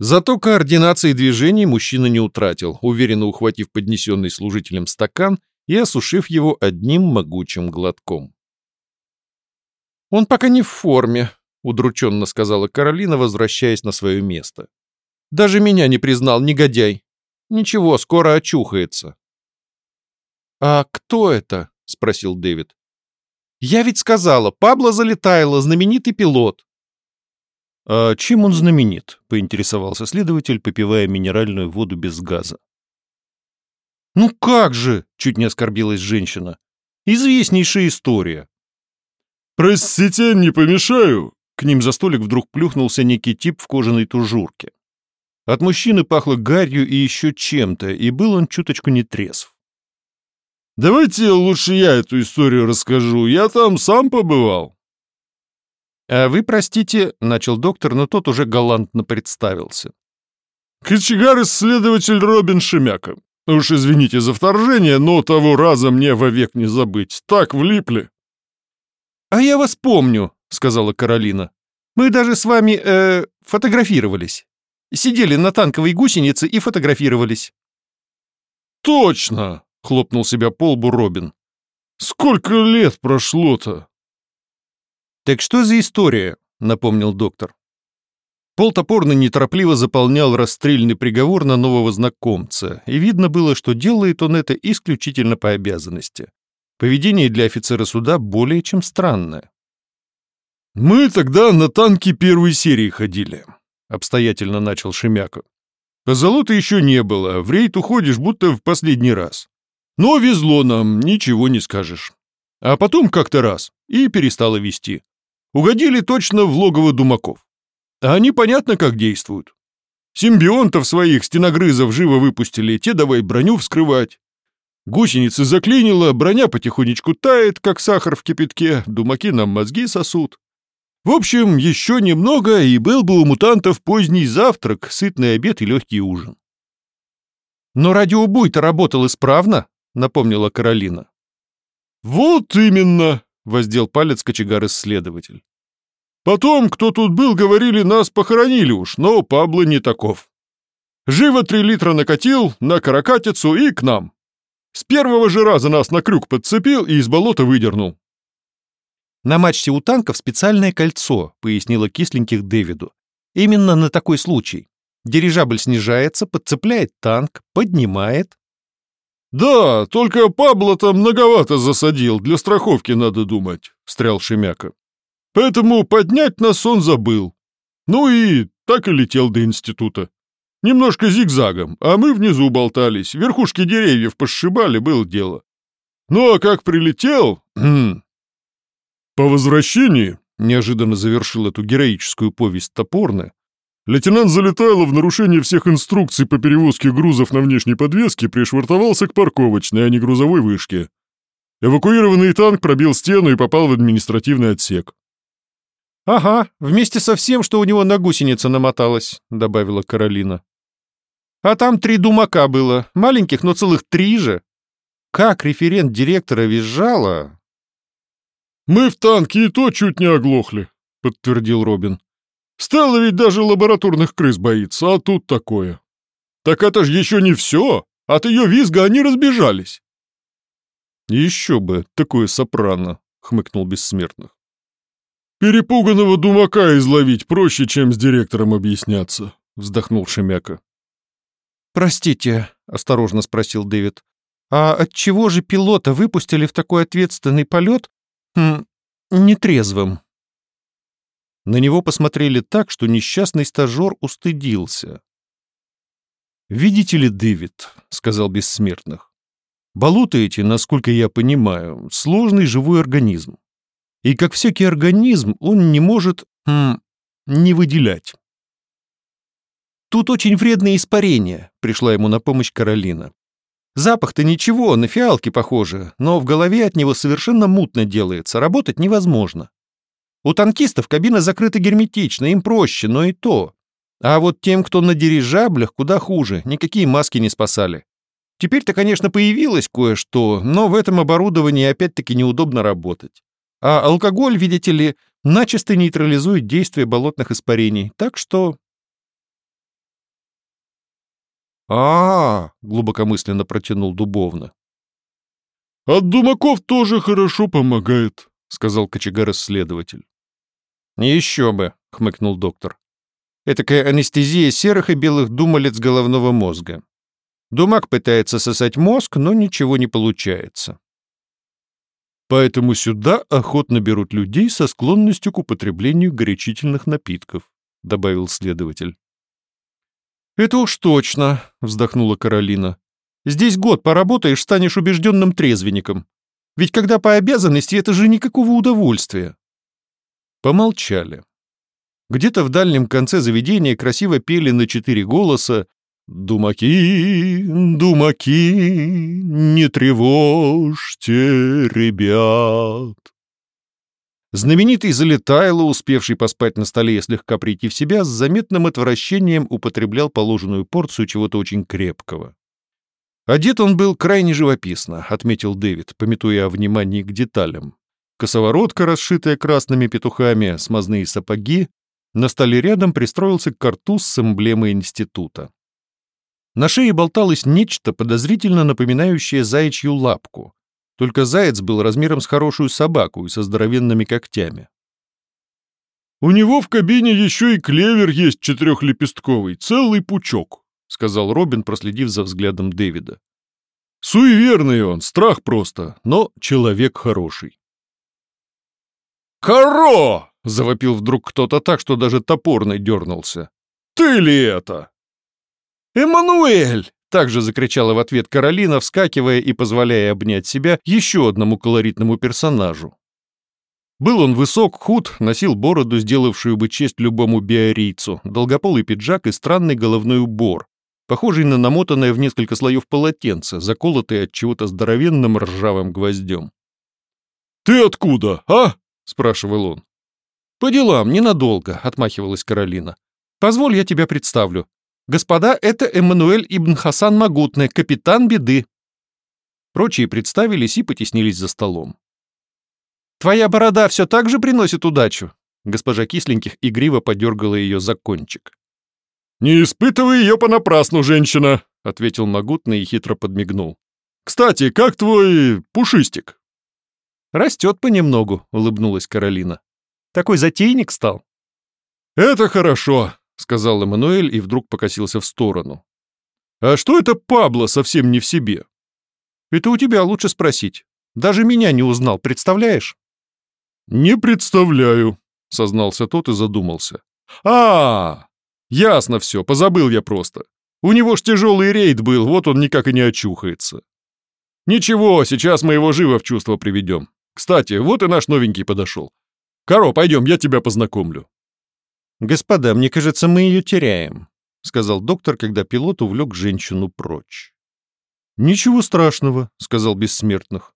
Speaker 3: Зато координации движений мужчина не утратил, уверенно ухватив поднесенный служителем стакан
Speaker 2: и осушив его одним могучим глотком. «Он пока не в форме», — удрученно сказала Каролина, возвращаясь на свое место. «Даже меня не признал, негодяй. Ничего, скоро очухается». «А кто это?» — спросил Дэвид. «Я ведь сказала, Пабло Залетайло, знаменитый пилот».
Speaker 1: «А чем он знаменит?» — поинтересовался следователь, попивая минеральную воду без газа.
Speaker 2: «Ну как же!» — чуть не оскорбилась женщина. «Известнейшая история».
Speaker 3: «Простите, не помешаю?»
Speaker 1: К ним за столик вдруг плюхнулся некий тип в кожаной тужурке. От мужчины пахло гарью и еще чем-то, и был он чуточку нетрезв.
Speaker 3: «Давайте лучше я эту историю расскажу. Я там сам побывал».
Speaker 2: «А вы, простите», — начал доктор, но тот уже галантно представился.
Speaker 3: «Кочегар-исследователь Робин Шемяка. Уж извините за вторжение, но того раза мне вовек не забыть. Так влипли».
Speaker 2: «А я вас помню», — сказала Каролина. «Мы даже с вами, э, фотографировались. Сидели на танковой гусенице и фотографировались».
Speaker 3: «Точно!» — хлопнул себя по лбу Робин. «Сколько лет прошло-то?»
Speaker 2: «Так что за история?» — напомнил доктор. Пол топорно неторопливо заполнял расстрельный приговор на нового знакомца, и видно было, что делает он это исключительно по обязанности. Поведение для офицера суда более чем странное.
Speaker 3: «Мы тогда на танки первой серии ходили», — обстоятельно начал Шемяка. «Позолота еще не было, в рейд уходишь будто в последний раз. Но везло нам, ничего не скажешь. А потом как-то раз и перестало вести. Угодили точно в логово думаков. А они понятно как действуют. Симбионтов своих стеногрызов живо выпустили, те давай броню вскрывать. Гусеницы заклинило, броня потихонечку тает, как сахар в кипятке, думаки нам мозги сосут. В общем, еще немного, и был бы у мутантов поздний завтрак, сытный обед и легкий ужин.
Speaker 2: «Но радиобуй-то работал исправно», — напомнила Каролина.
Speaker 3: «Вот именно», — воздел палец кочегар-исследователь. «Потом, кто тут был, говорили, нас похоронили уж, но Пабло не таков. Живо три литра накатил, на каракатицу и к нам. С первого же раза нас на крюк подцепил и из болота выдернул.
Speaker 2: «На мачте у танков специальное кольцо», — пояснила кисленьких Дэвиду. «Именно на такой случай. Дирижабль снижается, подцепляет танк, поднимает».
Speaker 3: «Да, только Пабло там многовато засадил, для страховки надо думать», — встрял Шемяка. «Поэтому поднять нас он забыл. Ну и так и летел до института. Немножко зигзагом, а мы внизу болтались, верхушки деревьев пошибали, было дело. Ну а как прилетел... Хм, по возвращении, неожиданно завершил эту героическую повесть топорно, лейтенант Залетайло в нарушении всех инструкций по перевозке грузов на внешней подвеске пришвартовался к парковочной, а не грузовой вышке. Эвакуированный танк пробил стену и попал в административный отсек.
Speaker 2: «Ага, вместе со всем, что у него на гусенице намоталось», — добавила Каролина. А там три думака было, маленьких, но целых три же. Как референт директора визжала...
Speaker 3: «Мы в танке и то чуть не оглохли», — подтвердил Робин. «Стелла ведь даже лабораторных крыс боится, а тут такое. Так это ж еще не все. От ее визга они разбежались».
Speaker 1: «Еще бы, такое сопрано», — хмыкнул Бессмертных.
Speaker 3: «Перепуганного думака изловить проще, чем с директором объясняться», — вздохнул Шемяка.
Speaker 2: «Простите», — осторожно спросил Дэвид, «а отчего же пилота выпустили в такой ответственный полет хм, нетрезвым?»
Speaker 1: На него посмотрели так, что несчастный стажер устыдился. «Видите ли, Дэвид», — сказал Бессмертных, «болота эти, насколько я понимаю, сложный живой организм. И как всякий организм, он не может хм, не выделять.
Speaker 2: Тут очень вредные испарения», — пришла ему на помощь Каролина. «Запах-то ничего, на фиалки похоже, но в голове от него совершенно мутно делается, работать невозможно. У танкистов кабина закрыта герметично, им проще, но и то. А вот тем, кто на дирижаблях, куда хуже, никакие маски не спасали. Теперь-то, конечно, появилось кое-что, но в этом оборудовании опять-таки неудобно работать. А алкоголь, видите ли, начисто нейтрализует действие болотных испарений, так что
Speaker 1: а, -а, -а глубокомысленно протянул Дубовно.
Speaker 2: От думаков тоже хорошо помогает, сказал кочегар-исследователь.
Speaker 3: Еще бы, хмыкнул доктор. Этакая анестезия серых и белых думалец головного мозга. Думак пытается сосать мозг, но ничего не получается.
Speaker 2: Поэтому сюда охотно берут людей со склонностью к употреблению горячительных напитков, добавил следователь.
Speaker 3: «Это уж точно», — вздохнула Каролина. «Здесь год поработаешь, станешь убежденным трезвенником. Ведь когда по обязанности, это же никакого удовольствия».
Speaker 1: Помолчали. Где-то в дальнем конце заведения красиво пели на четыре голоса «Думаки, думаки, не тревожьте ребят». Знаменитый Залетайло, успевший поспать на столе и слегка прийти в себя, с заметным отвращением употреблял положенную порцию чего-то очень крепкого. Одет он был крайне живописно, отметил Дэвид, пометуя о внимании к деталям. Косоворотка, расшитая красными петухами, смазные сапоги, на столе рядом пристроился картуз с эмблемой института. На шее болталось нечто, подозрительно напоминающее заячью лапку. Только заяц был размером с хорошую собаку и со здоровенными когтями.
Speaker 2: «У него в кабине еще и клевер есть четырехлепестковый, целый пучок», сказал Робин, проследив за взглядом Дэвида. «Суеверный он, страх просто, но человек хороший».
Speaker 1: «Коро!» — завопил вдруг кто-то так, что даже топорный дернулся. «Ты ли это?» «Эммануэль!» — также закричала в ответ Каролина, вскакивая и позволяя обнять себя еще одному колоритному персонажу. Был он высок, худ, носил бороду, сделавшую бы честь любому биорийцу, долгополый пиджак и странный головной убор, похожий на намотанное в несколько слоев полотенце, заколотое от чего-то здоровенным ржавым гвоздем.
Speaker 2: «Ты откуда, а?» — спрашивал он.
Speaker 3: «По делам, ненадолго», — отмахивалась Каролина. «Позволь, я тебя представлю. Господа, это Эммануэль Ибн Хасан Магутный, капитан беды». Прочие представились и потеснились за столом. «Твоя борода все так же приносит удачу?» Госпожа Кисленьких игриво подергала ее за кончик.
Speaker 2: «Не испытывай ее понапрасну, женщина», — ответил Магутный и хитро подмигнул. «Кстати, как твой пушистик?»
Speaker 3: «Растет понемногу», — улыбнулась Каролина. «Такой затейник стал».
Speaker 2: «Это хорошо», — сказал Эммануэль и вдруг покосился в сторону. «А что это Пабло совсем не в себе?»
Speaker 3: «Это у тебя лучше спросить. Даже меня не узнал, представляешь?»
Speaker 2: «Не представляю», — сознался тот и задумался. а, -а, -а Ясно все, позабыл я просто. У него ж тяжелый рейд был, вот он никак и не очухается. Ничего, сейчас мы его живо в чувство приведем. Кстати, вот и наш новенький подошел. Каро, пойдем, я тебя познакомлю.
Speaker 3: «Господа, мне кажется, мы ее теряем», — сказал доктор, когда пилот увлек женщину прочь.
Speaker 1: «Ничего страшного», — сказал Бессмертных.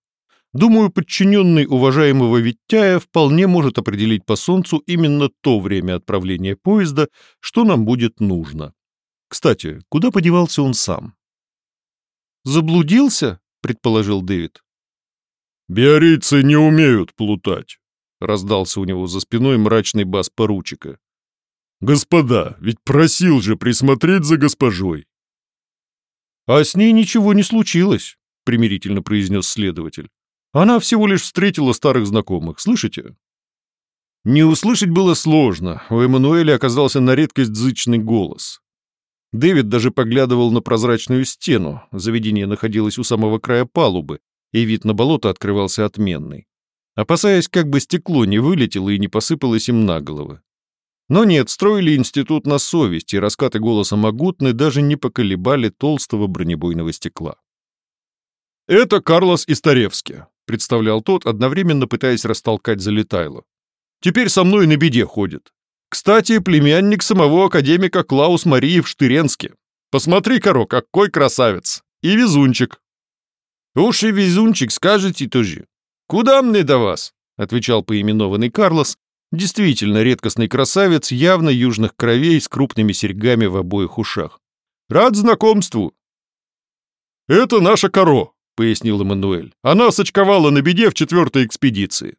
Speaker 1: «Думаю, подчиненный уважаемого Виттяя вполне может определить по Солнцу именно то время отправления поезда, что нам будет нужно. Кстати, куда подевался он сам?»
Speaker 3: «Заблудился?» — предположил Дэвид.
Speaker 2: «Биорийцы не умеют плутать», — раздался у него за спиной мрачный бас поручика. «Господа, ведь просил же присмотреть за госпожой».
Speaker 1: «А с ней ничего не случилось», — примирительно произнес следователь. «Она всего лишь встретила старых знакомых, слышите?» Не услышать было сложно, у Эммануэля оказался на редкость зычный голос. Дэвид даже поглядывал на прозрачную стену, заведение находилось у самого края палубы, и вид на болото открывался отменный. Опасаясь, как бы стекло не вылетело и не посыпалось им на головы. Но нет, строили институт на совесть, и раскаты голоса Магутны даже не поколебали толстого бронебойного стекла.
Speaker 2: «Это Карлос Истаревский», — представлял тот, одновременно пытаясь растолкать Залетайло. «Теперь со мной на беде ходит. Кстати, племянник самого академика Клаус Марии в Штыренске. Посмотри, Коро, какой красавец! И везунчик!»
Speaker 3: «Уж и везунчик, скажете тоже. Куда мне до вас?» — отвечал поименованный Карлос, Действительно редкостный красавец, явно южных кровей, с крупными серьгами в обоих ушах.
Speaker 2: «Рад знакомству!» «Это наша Коро», — пояснил Эммануэль. «Она сочковала на беде в четвертой экспедиции».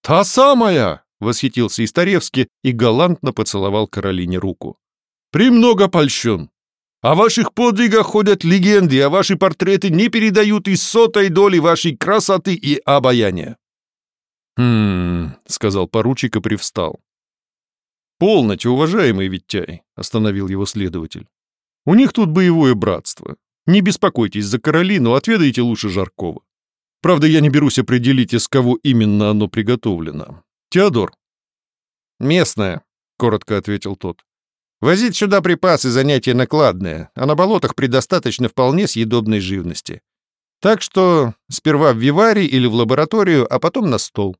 Speaker 3: «Та самая!» — восхитился Истаревский и галантно поцеловал Каролине руку.
Speaker 2: «Премного польщен. О ваших подвигах ходят легенды, а ваши портреты не передают и сотой доли вашей красоты и обаяния.
Speaker 1: «Хм...» — сказал поручик и привстал. «Полноте, уважаемый Виттяй», — остановил его следователь. «У них тут боевое братство. Не беспокойтесь за Каролину, отведайте лучше Жаркова. Правда, я не берусь определить, из кого именно оно приготовлено. Теодор».
Speaker 3: «Местное», — коротко ответил тот. «Возить сюда припасы — занятие накладное, а на болотах предостаточно вполне съедобной живности. Так что сперва в виварий или в лабораторию, а потом на стол».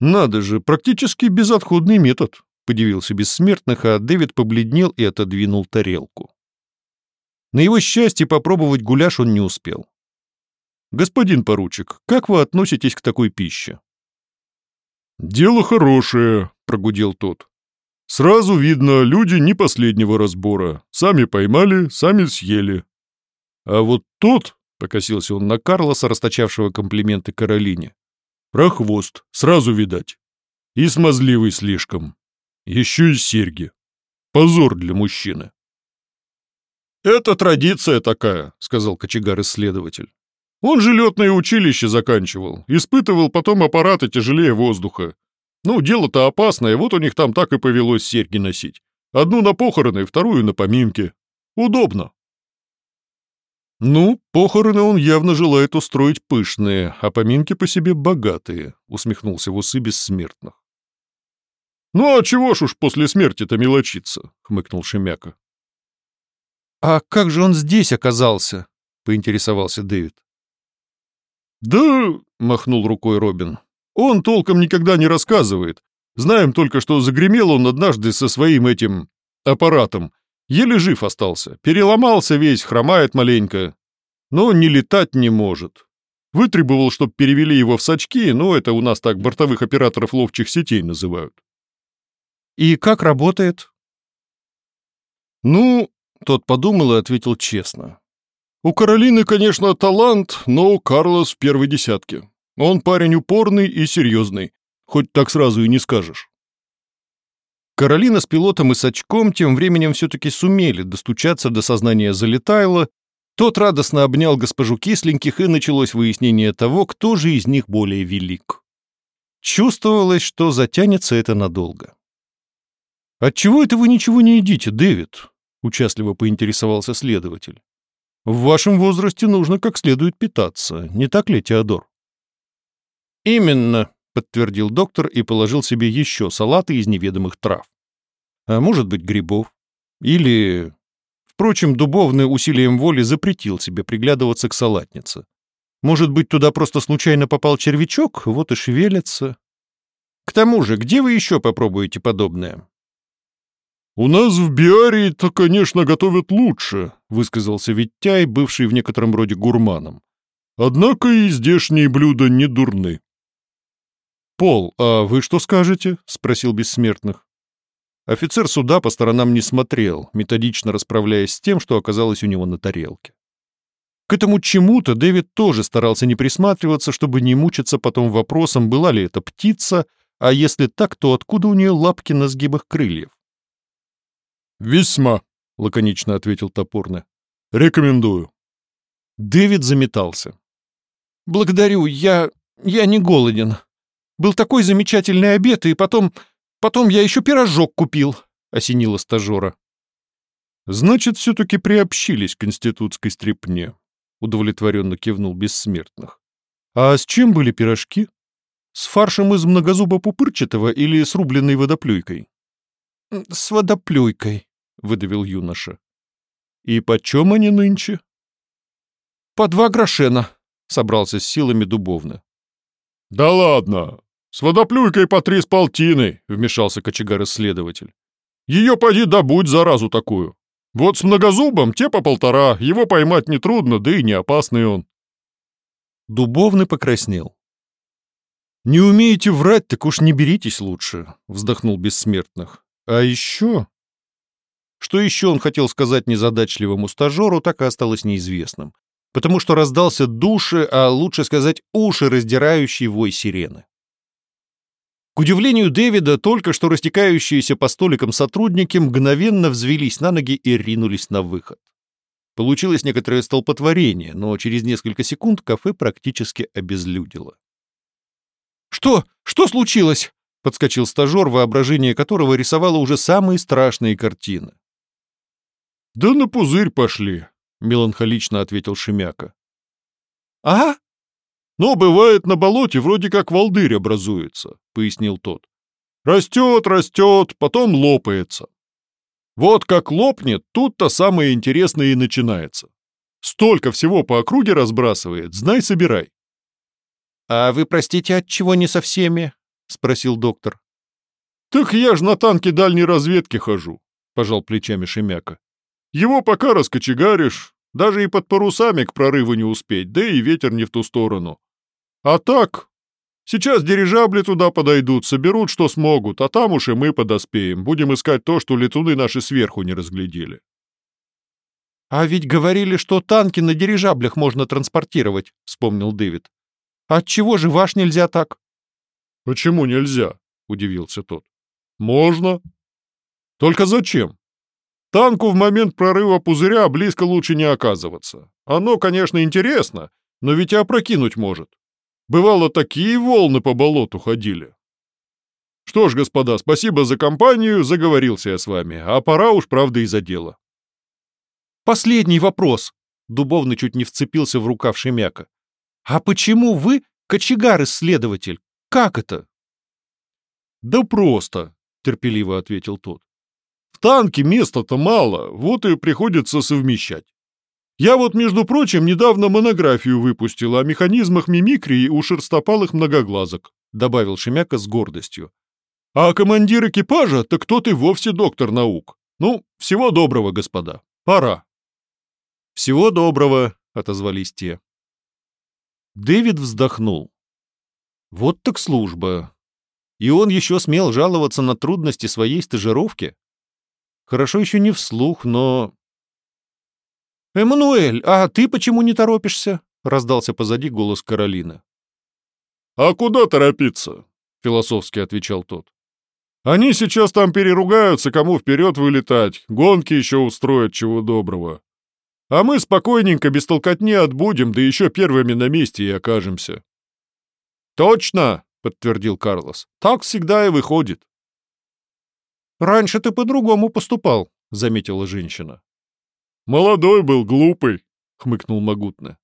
Speaker 1: «Надо же, практически безотходный метод», — подивился бессмертных, а Дэвид побледнел и отодвинул тарелку. На его счастье попробовать гуляш он не успел. «Господин поручик, как вы относитесь к такой пище?»
Speaker 4: «Дело хорошее», — прогудел тот. «Сразу видно, люди не последнего разбора. Сами поймали, сами съели. А вот тот, — покосился он на Карлоса, расточавшего комплименты Каролине, — прохвост, сразу видать. И смазливый слишком. Еще и серьги. Позор для мужчины». «Это традиция такая», — сказал кочегар-исследователь. «Он же летное училище заканчивал, испытывал потом аппараты тяжелее воздуха. Ну, дело-то опасное, вот у них там так и повелось серьги носить. Одну на похороны, вторую на поминки. Удобно».
Speaker 1: «Ну, похороны он явно желает устроить пышные, а поминки по себе богатые», — усмехнулся в усы бессмертных.
Speaker 4: «Ну а чего ж уж после смерти-то мелочиться?» — хмыкнул Шемяка.
Speaker 1: «А как же он здесь оказался?» — поинтересовался Дэвид.
Speaker 4: «Да...» — махнул рукой Робин. «Он толком никогда не рассказывает. Знаем только, что загремел он однажды со своим этим... аппаратом. Еле жив остался. Переломался весь, хромает маленько. Но не летать не может. Вытребовал, чтоб перевели его в сачки, но это у нас так бортовых операторов ловчих сетей называют».
Speaker 1: «И как работает?»
Speaker 4: «Ну, тот подумал и ответил честно. «У Каролины, конечно, талант, но Карлос в первой десятке. Он парень упорный и серьезный, хоть так сразу и не скажешь».
Speaker 1: Каролина с пилотом и с очком тем временем все-таки сумели достучаться до сознания Залетайла, тот радостно обнял госпожу Кисленьких, и началось выяснение того, кто же из них более велик. Чувствовалось, что затянется это надолго. «Отчего это вы ничего не едите, Дэвид?» — участливо поинтересовался следователь. «В вашем возрасте нужно как следует питаться, не так ли, Теодор?»
Speaker 3: «Именно», — подтвердил доктор и положил себе еще салаты из неведомых трав.
Speaker 1: А может быть, грибов. Или... Впрочем, Дубовный усилием воли запретил себе приглядываться к салатнице. Может быть, туда просто случайно попал червячок, вот и шевелится.
Speaker 3: К тому же, где вы еще попробуете подобное?
Speaker 4: «У нас в Биарии-то, конечно, готовят лучше», — высказался Виттяй, бывший в некотором роде гурманом. «Однако и здешние блюда не дурны».
Speaker 1: «Пол, а вы что скажете?» — спросил Бессмертных. Офицер суда по сторонам не смотрел, методично расправляясь с тем, что оказалось у него на тарелке. К этому чему-то Дэвид тоже старался не присматриваться, чтобы не мучиться потом вопросом, была ли это птица, а если так, то откуда у нее лапки на сгибах крыльев.
Speaker 4: «Весьма», — лаконично ответил Топорно. «Рекомендую».
Speaker 1: Дэвид заметался.
Speaker 3: «Благодарю, я... я не голоден. Был такой замечательный обед, и потом... потом я еще пирожок купил», — осенила стажера.
Speaker 1: «Значит, все-таки приобщились к институтской стрипне», — удовлетворенно кивнул Бессмертных. «А с чем были пирожки? С фаршем из многозуба пупырчатого или с рубленной водоплюйкой?»
Speaker 3: «С водоплюйкой», — выдавил юноша.
Speaker 1: «И почем они нынче?»
Speaker 3: «По два грошена», — собрался с силами дубовно.
Speaker 4: «Да ладно! С водоплюйкой по три с полтиной», — вмешался кочегар-исследователь. «Ее поди добудь, заразу такую. Вот с многозубом те по полтора, его поймать нетрудно, да и не опасный он».
Speaker 1: Дубовный покраснел. «Не умеете врать, так уж не беритесь лучше», — вздохнул Бессмертных. «А еще...» Что еще он хотел сказать незадачливому стажеру, так и осталось неизвестным, потому что раздался души, а лучше сказать уши, раздирающий вой сирены.
Speaker 2: К удивлению Дэвида, только что растекающиеся по столикам сотрудники мгновенно взвелись на ноги и ринулись на выход. Получилось некоторое столпотворение, но через несколько секунд кафе практически обезлюдило. «Что? Что случилось?» — подскочил стажер, воображение которого рисовало уже самые страшные картины.
Speaker 4: «Да на пузырь пошли», — меланхолично ответил Шемяка.
Speaker 2: «А?»
Speaker 4: «Но бывает на болоте вроде как волдырь образуется», — пояснил тот. «Растет, растет, потом лопается. Вот как лопнет, тут-то самое интересное и начинается. Столько всего по округе разбрасывает, знай, собирай».
Speaker 2: «А вы, простите, от чего не со всеми?» — спросил доктор.
Speaker 4: «Так я ж на танке дальней разведки хожу», — пожал плечами Шемяка. «Его пока раскочегаришь, даже и под парусами к прорыву не успеть, да и ветер не в ту сторону. А так, сейчас дирижабли туда подойдут, соберут, что смогут, а там уж и мы подоспеем, будем искать то, что летуны наши сверху не разглядели».
Speaker 2: «А ведь говорили, что танки на дирижаблях можно транспортировать», — вспомнил Дэвид. «Отчего же ваш нельзя так?»
Speaker 4: «Почему нельзя?» — удивился тот. «Можно. Только зачем? Танку в момент прорыва пузыря близко лучше не оказываться. Оно, конечно, интересно, но ведь и опрокинуть может. Бывало, такие волны по болоту ходили. Что ж, господа, спасибо за компанию, заговорился я с вами, а пора уж, правда, и за дело.
Speaker 2: Последний вопрос. Дубовный чуть не вцепился в рукав Шемяка. А почему вы кочегар-исследователь? Как это?
Speaker 4: Да просто, терпеливо ответил тот. В танке места-то мало, вот и приходится совмещать. Я вот, между прочим, недавно монографию выпустил о механизмах мимикрии у шерстопалых многоглазок, добавил Шемяка с гордостью. А командир экипажа, так тот и вовсе доктор наук. Ну, всего доброго, господа. Пора.
Speaker 2: Всего доброго, отозвались те. Дэвид вздохнул. Вот так служба. И он еще смел жаловаться на трудности своей стажировки? Хорошо еще не вслух, но «Эммануэль, а ты почему не торопишься?» — раздался позади голос Каролины.
Speaker 4: «А куда торопиться?» — философски отвечал тот. «Они сейчас там переругаются, кому вперед вылетать, гонки еще устроят чего доброго. А мы спокойненько, без толкотни отбудем, да еще первыми на месте и окажемся». «Точно!» — подтвердил Карлос. «Так всегда и выходит».
Speaker 2: «Раньше ты по-другому поступал», — заметила женщина.
Speaker 4: «Молодой был, глупый», — хмыкнул Магутно.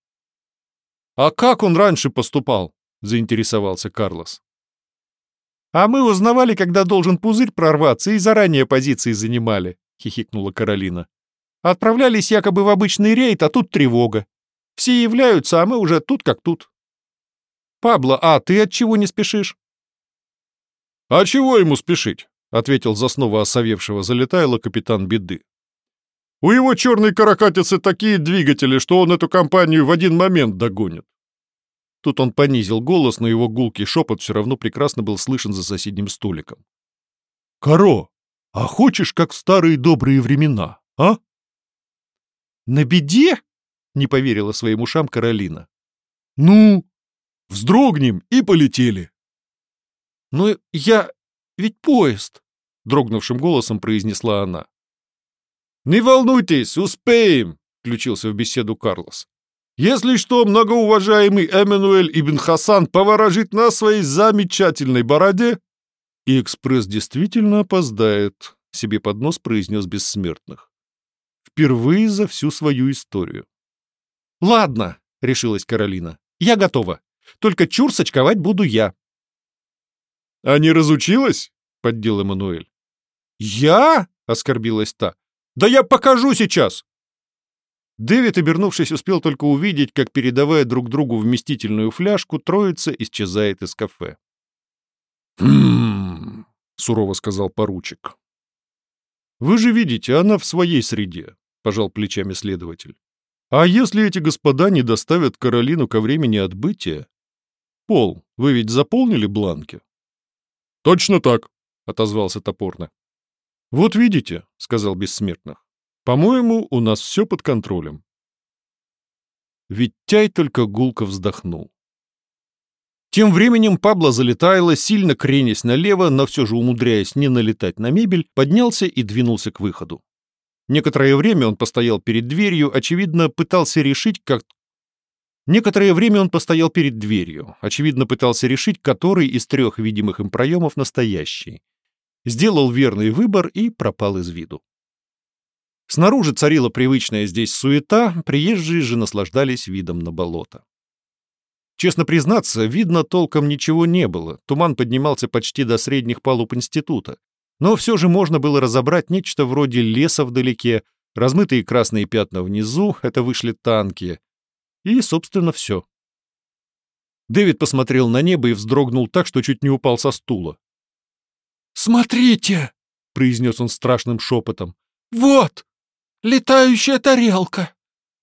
Speaker 2: «А как он раньше поступал?» — заинтересовался Карлос. «А мы узнавали, когда должен пузырь прорваться, и заранее позиции занимали», — хихикнула Каролина. «Отправлялись якобы в обычный рейд, а тут тревога. Все являются, а мы уже тут как тут». «Пабло, а ты от чего не спешишь?»
Speaker 4: «А чего ему спешить?» — ответил за снова осовевшего залетайла капитан Беды. У его черной каракатицы такие двигатели, что он эту компанию в один момент догонит.
Speaker 2: Тут он понизил голос, но его гулкий шепот все равно прекрасно был слышен за соседним столиком.
Speaker 4: «Каро, а хочешь, как в старые добрые времена, а?»
Speaker 2: «На беде?» — не поверила своим ушам Каролина.
Speaker 4: «Ну, вздрогнем и полетели».
Speaker 2: «Но я... ведь поезд!» — дрогнувшим голосом произнесла она.
Speaker 4: «Не волнуйтесь, успеем!» — включился в беседу Карлос. «Если что, многоуважаемый Эммануэль Ибн Хасан поворожит на своей замечательной бороде...»
Speaker 2: «И экспресс действительно опоздает», — себе под нос произнес Бессмертных. «Впервые за всю свою историю». «Ладно», — решилась Каролина, — «я готова. Только чур сочковать буду я».
Speaker 4: «А не разучилась?» — поддел Эммануэль.
Speaker 2: «Я?» — оскорбилась та. Да я покажу сейчас!» Дэвид, обернувшись, успел только увидеть, как, передавая друг другу вместительную фляжку, троица исчезает из кафе.
Speaker 4: «Хм...» — сурово сказал поручик.
Speaker 2: «Вы же видите, она в своей среде», — пожал плечами следователь. «А если эти господа не доставят Каролину ко времени отбытия? Пол, вы ведь заполнили бланки?»
Speaker 4: «Точно так», —
Speaker 2: отозвался топорно. «Вот видите», — сказал Бессмертных, — «по-моему, у нас все под контролем». Ведь Тяй только гулко вздохнул. Тем временем Пабло залетайло, сильно кренясь налево, но все же умудряясь не налетать на мебель, поднялся и двинулся к выходу. Некоторое время он постоял перед дверью, очевидно, пытался решить, как... Некоторое время он постоял перед дверью, очевидно, пытался решить, который из трех видимых им проемов настоящий. Сделал верный выбор и пропал из виду. Снаружи царила привычная здесь суета, приезжие же наслаждались видом на болото. Честно признаться, видно толком ничего не было, туман поднимался почти до средних палуб института. Но все же можно было разобрать нечто вроде леса вдалеке, размытые красные пятна внизу — это вышли танки. И, собственно, все. Дэвид посмотрел на небо и вздрогнул так, что чуть не упал со стула.
Speaker 3: «Смотрите!» — произнес он страшным шепотом. «Вот! Летающая тарелка!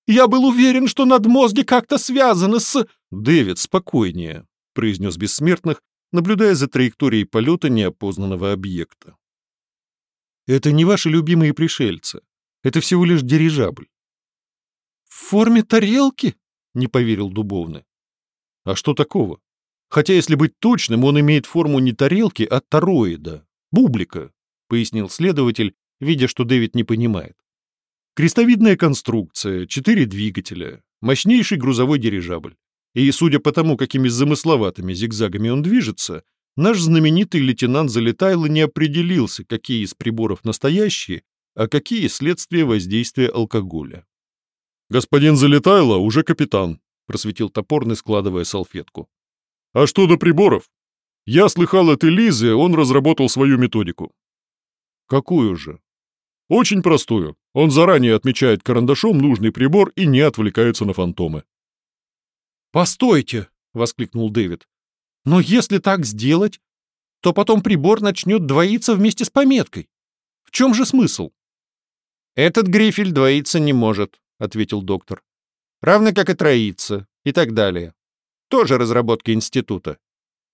Speaker 3: Я был уверен, что надмозги как-то связаны с...»
Speaker 2: «Дэвид, спокойнее», — произнес Бессмертных, наблюдая за траекторией полета неопознанного объекта. «Это не ваши любимые пришельцы. Это всего лишь дирижабль».
Speaker 3: «В форме тарелки?» — не поверил Дубовный.
Speaker 2: «А что такого? Хотя, если быть точным, он имеет форму не тарелки, а тороида, бублика», — пояснил следователь, видя, что Дэвид не понимает. «Крестовидная конструкция, четыре двигателя, мощнейший грузовой дирижабль. И, судя по тому, какими замысловатыми зигзагами он движется, наш знаменитый лейтенант Залетайло не определился, какие из приборов настоящие, а какие следствие воздействия алкоголя.
Speaker 4: «Господин Залетайло уже капитан», — просветил топорный, складывая салфетку. «А что до приборов? Я слыхал от Элизы, он разработал свою методику».
Speaker 2: «Какую же?»
Speaker 4: «Очень простую. Он заранее отмечает карандашом нужный прибор и не отвлекается на фантомы».
Speaker 3: «Постойте!» — воскликнул Дэвид. «Но если так сделать, то потом прибор начнет двоиться вместе с пометкой. В чем же смысл?»
Speaker 2: «Этот грифель двоиться не может», — ответил доктор. «Равно как и троиться, и так далее. Тоже разработка института.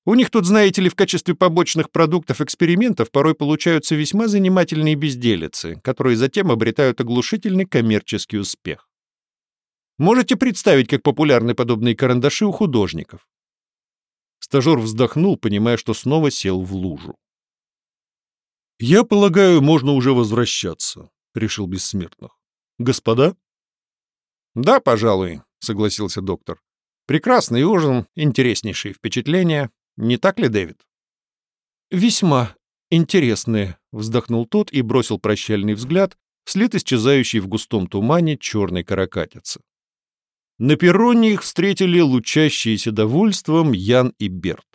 Speaker 2: У них тут, знаете ли, в качестве побочных продуктов экспериментов порой получаются весьма занимательные безделицы, которые затем обретают оглушительный коммерческий успех. Можете представить, как популярны подобные карандаши у художников? Стажер вздохнул, понимая, что снова сел в лужу.
Speaker 4: «Я полагаю, можно уже возвращаться», — решил Бессмертных. «Господа?»
Speaker 2: «Да, пожалуй», — согласился доктор. «Прекрасный ужин, интереснейшие впечатления. Не так ли, Дэвид?»
Speaker 3: «Весьма интересные», — вздохнул тот и бросил прощальный взгляд вслед исчезающей в густом тумане черной каракатицы.
Speaker 2: На перроне их встретили лучащиеся довольством Ян и Берт.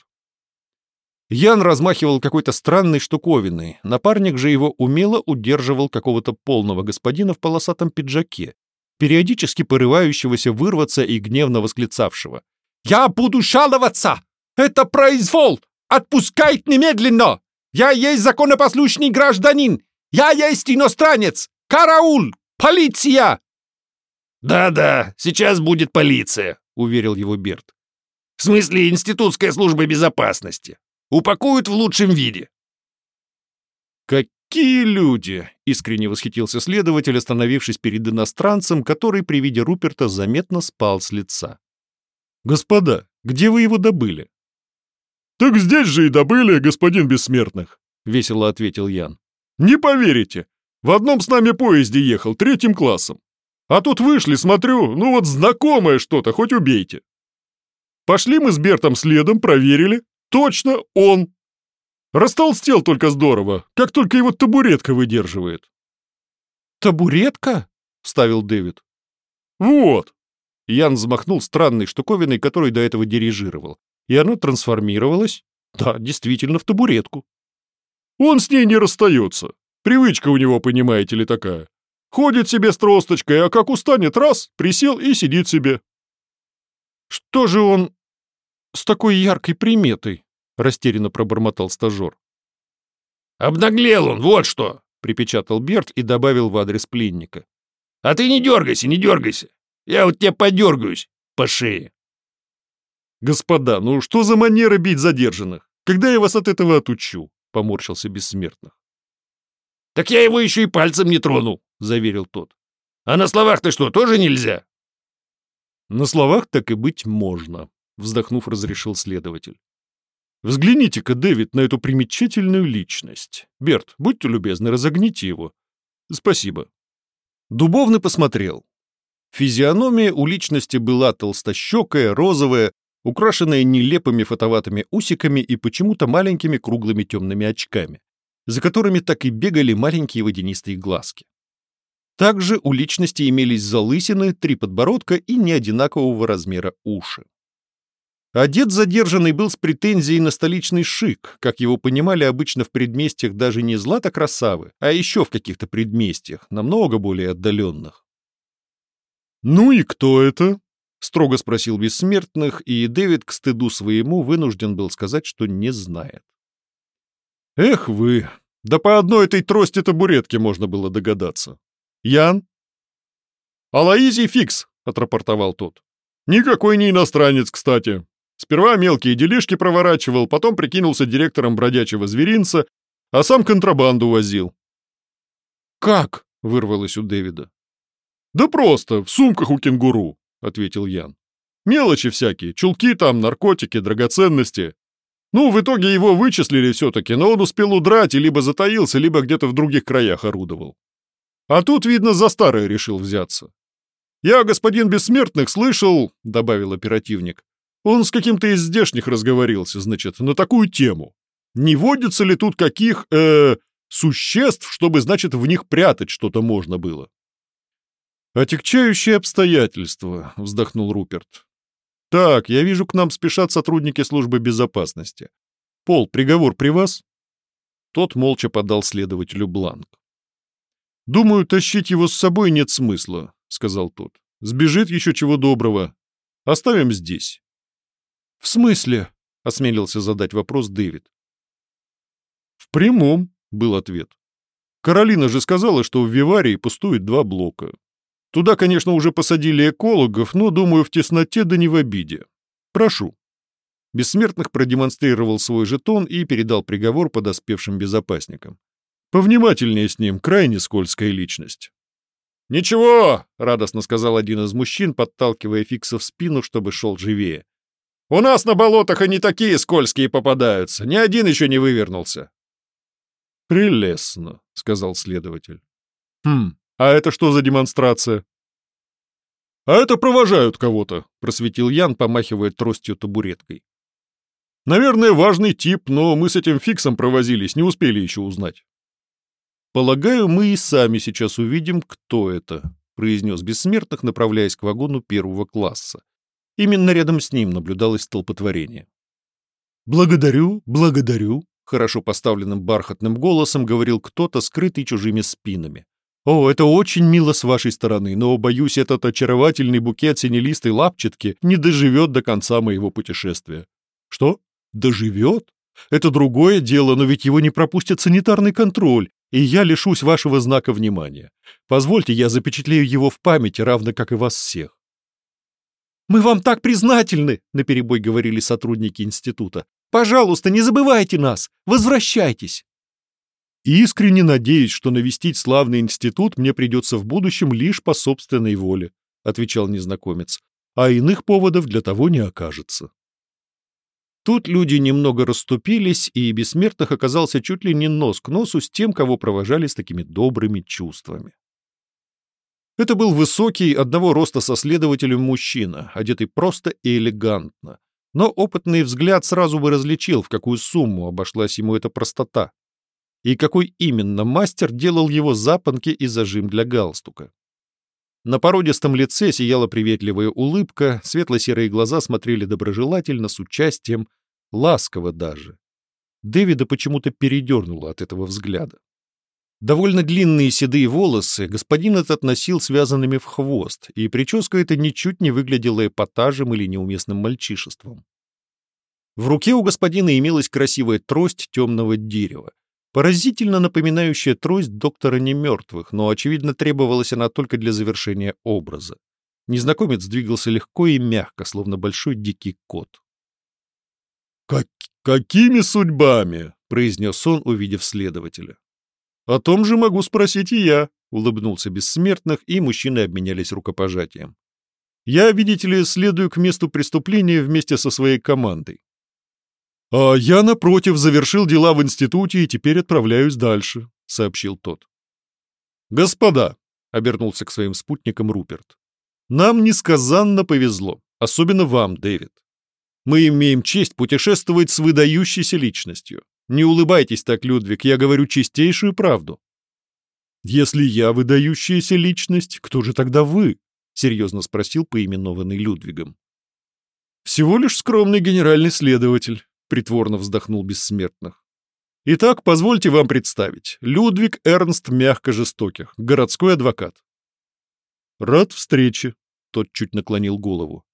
Speaker 2: Ян размахивал какой-то странной штуковиной, напарник же его умело удерживал какого-то полного господина в полосатом пиджаке, периодически порывающегося вырваться и гневно восклицавшего.
Speaker 3: «Я буду жаловаться! Это произвол! Отпускать немедленно! Я есть законопослушный гражданин! Я есть иностранец! Караул! Полиция!»
Speaker 5: «Да-да, сейчас будет полиция», — уверил его Берт. «В смысле, институтская служба безопасности. Упакуют в лучшем виде».
Speaker 2: «Какие люди!» — искренне восхитился следователь, остановившись перед иностранцем, который при виде Руперта заметно спал с лица. «Господа, где вы его добыли?»
Speaker 4: «Так здесь же и добыли, господин Бессмертных», — весело ответил Ян. «Не поверите, в одном с нами поезде ехал, третьим классом. А тут вышли, смотрю, ну вот знакомое что-то, хоть убейте. Пошли мы с Бертом следом, проверили. Точно он. Растолстел только здорово, как только его табуретка выдерживает.
Speaker 3: «Табуретка?» — вставил Дэвид.
Speaker 4: «Вот».
Speaker 2: Ян взмахнул странной штуковиной, которой до этого дирижировал, и она трансформировалась, да, действительно, в табуретку.
Speaker 4: Он с ней не расстается. Привычка у него, понимаете ли, такая. Ходит себе с тросточкой, а как устанет раз, присел и сидит себе.
Speaker 3: Что же он с такой яркой приметой? Растерянно пробормотал стажер.
Speaker 5: Обнаглел он, вот что,
Speaker 2: припечатал Берт и добавил в адрес пленника.
Speaker 5: А ты не дергайся, не дергайся. Я вот тебя подергаюсь по шее.
Speaker 4: Господа, ну что за манера бить задержанных? Когда я вас от этого отучу? Поморщился бессмертных.
Speaker 5: Так я его еще и пальцем не тронул заверил тот. «А на словах-то что, тоже нельзя?»
Speaker 2: «На словах так и быть можно», — вздохнув, разрешил следователь. Взгляните-ка, Дэвид, на эту примечательную личность. Берт, будьте любезны, разогните его. Спасибо. Дубовный посмотрел. Физиономия у личности была толстощекая, розовая, украшенная нелепыми фотоватыми усиками и почему-то маленькими круглыми темными очками, за которыми так и бегали маленькие водянистые глазки. Также у личности имелись залысины, три подбородка и неодинакового размера уши. Одет задержанный был с претензией на столичный шик, как его понимали обычно в предместьях даже не злато красавы, а еще в каких-то предместьях, намного более отдаленных. «Ну и кто это?» — строго спросил бессмертных, и Дэвид к стыду своему вынужден был сказать, что не знает. «Эх вы! Да по одной этой трости табуретки можно было догадаться. Ян?» «Алаизий Фикс», — отрапортовал тот. «Никакой не иностранец, кстати. Сперва мелкие делишки проворачивал, потом прикинулся директором бродячего зверинца, а сам контрабанду возил». «Как?» — вырвалось у Дэвида.
Speaker 4: «Да просто, в сумках у кенгуру», — ответил Ян. «Мелочи всякие, чулки там, наркотики, драгоценности. Ну, в итоге его вычислили все-таки, но он успел удрать и либо затаился, либо где-то в других краях орудовал. А тут, видно, за старое решил взяться. «Я, господин Бессмертных, слышал», — добавил оперативник, «он с каким-то из здешних разговорился, значит, на такую тему. Не водится ли тут каких, э существ, чтобы, значит, в них прятать что-то можно было?»
Speaker 2: «Отягчающие обстоятельства», — вздохнул Руперт. «Так, я вижу, к нам спешат сотрудники службы безопасности. Пол, приговор при вас?» Тот молча подал следователю бланк.
Speaker 4: «Думаю, тащить его с собой нет смысла», — сказал тот. «Сбежит еще чего доброго. Оставим здесь».
Speaker 2: «В смысле?» — осмелился задать вопрос Дэвид.
Speaker 4: «В прямом», — был ответ. «Каролина же сказала, что в Виварии пустует два блока. Туда, конечно, уже посадили экологов, но, думаю, в тесноте да не в обиде. Прошу».
Speaker 2: Бессмертных продемонстрировал свой жетон и передал приговор подоспевшим безопасникам.
Speaker 4: Повнимательнее с ним, крайне скользкая личность.
Speaker 2: «Ничего», — радостно сказал один из мужчин, подталкивая Фикса в спину, чтобы шел живее. «У нас на болотах и не такие скользкие попадаются. Ни один еще не вывернулся».
Speaker 4: «Прелестно», — сказал следователь.
Speaker 2: «Хм, а это что за демонстрация?»
Speaker 4: «А это провожают кого-то», —
Speaker 2: просветил Ян, помахивая тростью табуреткой.
Speaker 4: «Наверное, важный тип, но мы с этим Фиксом провозились, не успели еще узнать».
Speaker 2: «Полагаю, мы и сами сейчас увидим, кто это», — произнес Бессмертных, направляясь к вагону первого класса. Именно рядом с ним наблюдалось столпотворение. «Благодарю, благодарю», — хорошо поставленным бархатным голосом говорил кто-то, скрытый чужими спинами. «О, это очень мило с вашей стороны, но, боюсь, этот очаровательный букет синелистой лапчатки не доживет до конца моего путешествия». «Что? Доживет? Это другое дело, но ведь его не пропустит санитарный контроль, и я лишусь вашего знака внимания. Позвольте, я запечатлею его в памяти, равно как и вас всех. «Мы вам так признательны!» — наперебой говорили сотрудники института. «Пожалуйста, не забывайте нас! Возвращайтесь!» «Искренне надеюсь, что навестить славный институт мне придется в будущем лишь по собственной воле», — отвечал незнакомец, «а иных поводов для того не окажется». Тут люди немного расступились, и Бессмертных оказался чуть ли не нос к носу с тем, кого провожали с такими добрыми чувствами. Это был высокий, одного роста со следователем мужчина, одетый просто и элегантно. Но опытный взгляд сразу бы различил, в какую сумму обошлась ему эта простота. И какой именно мастер делал его запонки и зажим для галстука. На породистом лице сияла приветливая улыбка, светло-серые глаза смотрели доброжелательно, с участием, ласково даже. Дэвида почему-то передернуло от этого взгляда. Довольно длинные седые волосы господин этот носил связанными в хвост, и прическа эта ничуть не выглядела эпатажем или неуместным мальчишеством. В руке у господина имелась красивая трость темного дерева, Поразительно напоминающая трость доктора немертвых, но, очевидно, требовалась она только для завершения образа. Незнакомец двигался легко и мягко, словно большой дикий кот.
Speaker 4: «Как... «Какими судьбами?»
Speaker 2: — произнес он, увидев следователя.
Speaker 4: «О том же могу спросить и я», —
Speaker 2: улыбнулся Бессмертных, и мужчины обменялись рукопожатием.
Speaker 3: Я, видите ли, следую к месту преступления вместе со своей командой. А я, напротив, завершил дела в институте и теперь отправляюсь дальше, сообщил тот. Господа, обернулся к своим спутникам Руперт, нам несказанно повезло, особенно вам, Дэвид. Мы имеем честь путешествовать с выдающейся личностью. Не улыбайтесь так, Людвиг, я говорю чистейшую правду. Если я выдающаяся личность, кто же тогда вы? Серьезно спросил поименованный Людвигом. Всего лишь скромный генеральный следователь, притворно вздохнул бессмертных. Итак, позвольте вам представить. Людвиг Эрнст Мягко Жестоких, городской адвокат. Рад встрече, тот чуть наклонил голову.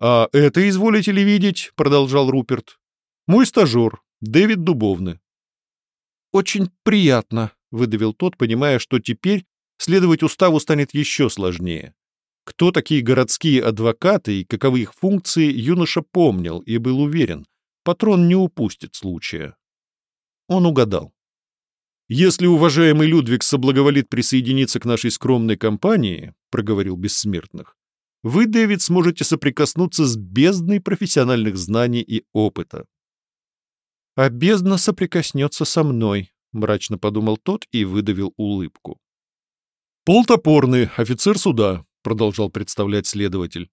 Speaker 3: «А это, изволите ли видеть?» — продолжал Руперт. «Мой стажер, Дэвид Дубовны». «Очень приятно», — выдавил тот, понимая, что теперь следовать уставу станет еще сложнее. Кто такие городские адвокаты и каковы их функции, юноша помнил и был уверен. Патрон не упустит случая. Он угадал. «Если уважаемый Людвиг соблаговолит присоединиться к нашей скромной компании», — проговорил Бессмертных, вы, Дэвид, сможете соприкоснуться с бездной профессиональных знаний и опыта. «А бездна соприкоснется со мной», — мрачно подумал тот и выдавил улыбку. «Пол топорный, офицер суда», — продолжал представлять следователь.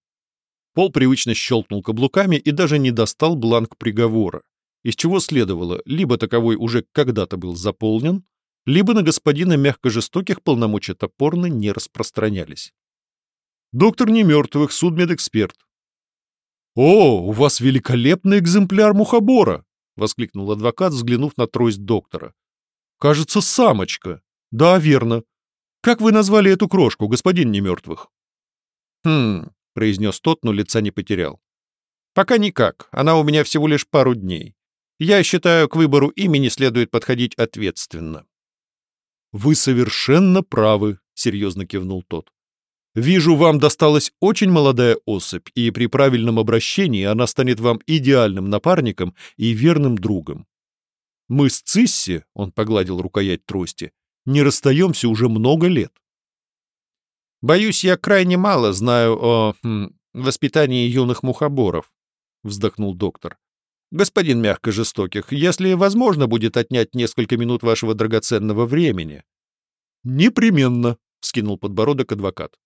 Speaker 3: Пол привычно щелкнул каблуками и даже не достал бланк приговора, из чего следовало, либо таковой уже когда-то был заполнен, либо на господина мягко-жестоких полномочия топорны не распространялись. Доктор немертвых, судмедэксперт. «О, у вас великолепный экземпляр мухобора!» — воскликнул адвокат, взглянув на трость доктора. «Кажется, самочка. Да, верно. Как вы назвали эту крошку, господин немертвых?» «Хм», — произнес тот, но лица не потерял. «Пока никак. Она у меня всего лишь пару дней. Я считаю, к выбору имени следует подходить ответственно». «Вы совершенно правы», — серьезно кивнул тот. Вижу, вам досталась очень молодая особь, и при правильном обращении она станет вам идеальным напарником и верным другом. Мы с Цисси, — он погладил рукоять трости, — не расстаемся уже много лет. Боюсь, я крайне мало знаю о хм, воспитании юных мухоборов, — вздохнул доктор. Господин мягко жестоких, если возможно будет отнять несколько минут вашего драгоценного времени. Непременно, — вскинул подбородок адвокат.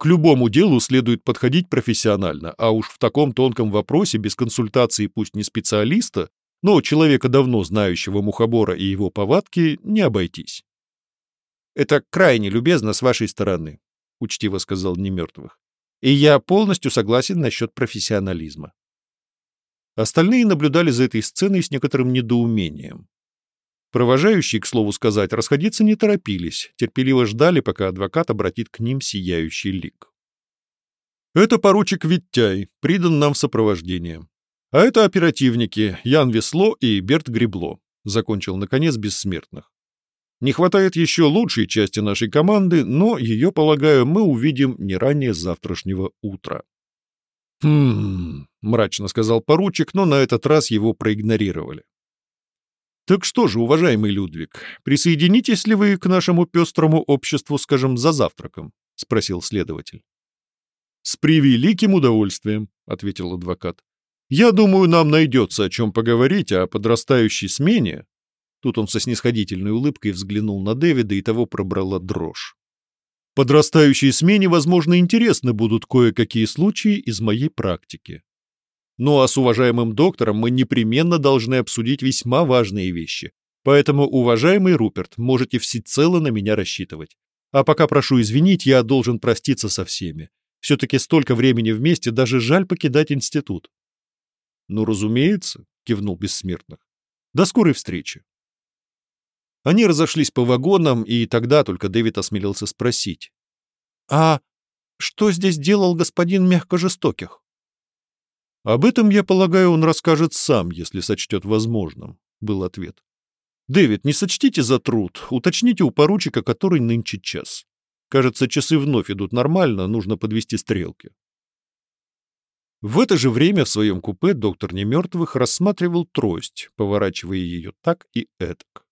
Speaker 3: К любому делу следует подходить профессионально, а уж в таком тонком вопросе без консультации пусть не специалиста, но человека давно знающего мухобора и его повадки не обойтись. «Это крайне любезно с вашей стороны», — учтиво сказал Немертвых. «И я полностью согласен насчет профессионализма». Остальные наблюдали за этой сценой с некоторым недоумением. Провожающие, к слову сказать, расходиться не торопились, терпеливо ждали, пока адвокат обратит к ним сияющий лик. «Это поручик Виттяй, придан нам в сопровождение. А это оперативники Ян Весло и Берт Гребло», закончил, наконец, бессмертных. «Не хватает еще лучшей части нашей команды, но ее, полагаю, мы увидим не ранее завтрашнего утра». «Хм...» — мрачно сказал поручик, но на этот раз его проигнорировали. Так что же, уважаемый Людвиг, присоединитесь ли вы к нашему пестрому обществу, скажем, за завтраком? — спросил следователь. «С превеликим удовольствием», — ответил адвокат. «Я думаю, нам найдется о чем поговорить о подрастающей смене». Тут он со снисходительной улыбкой взглянул на Дэвида, и того пробрала дрожь. «Подрастающей смене, возможно, интересны будут кое-какие случаи из моей практики. Ну а с уважаемым доктором мы непременно должны обсудить весьма важные вещи. Поэтому, уважаемый Руперт, можете всецело на меня рассчитывать. А пока прошу извинить, я должен проститься со всеми. Все-таки столько времени вместе, даже жаль покидать институт. Ну, разумеется, кивнул Бессмертных. До скорой встречи. Они разошлись по вагонам, и тогда только Дэвид осмелился спросить. «А что здесь делал господин мягко-жестоких?» «Об этом, я полагаю, он расскажет сам, если сочтет возможным», — был ответ. «Дэвид, не сочтите за труд, уточните у поручика, который нынче час. Кажется, часы вновь идут нормально, нужно подвести стрелки». В это же время в своем купе доктор Немертвых рассматривал трость, поворачивая ее так и этак.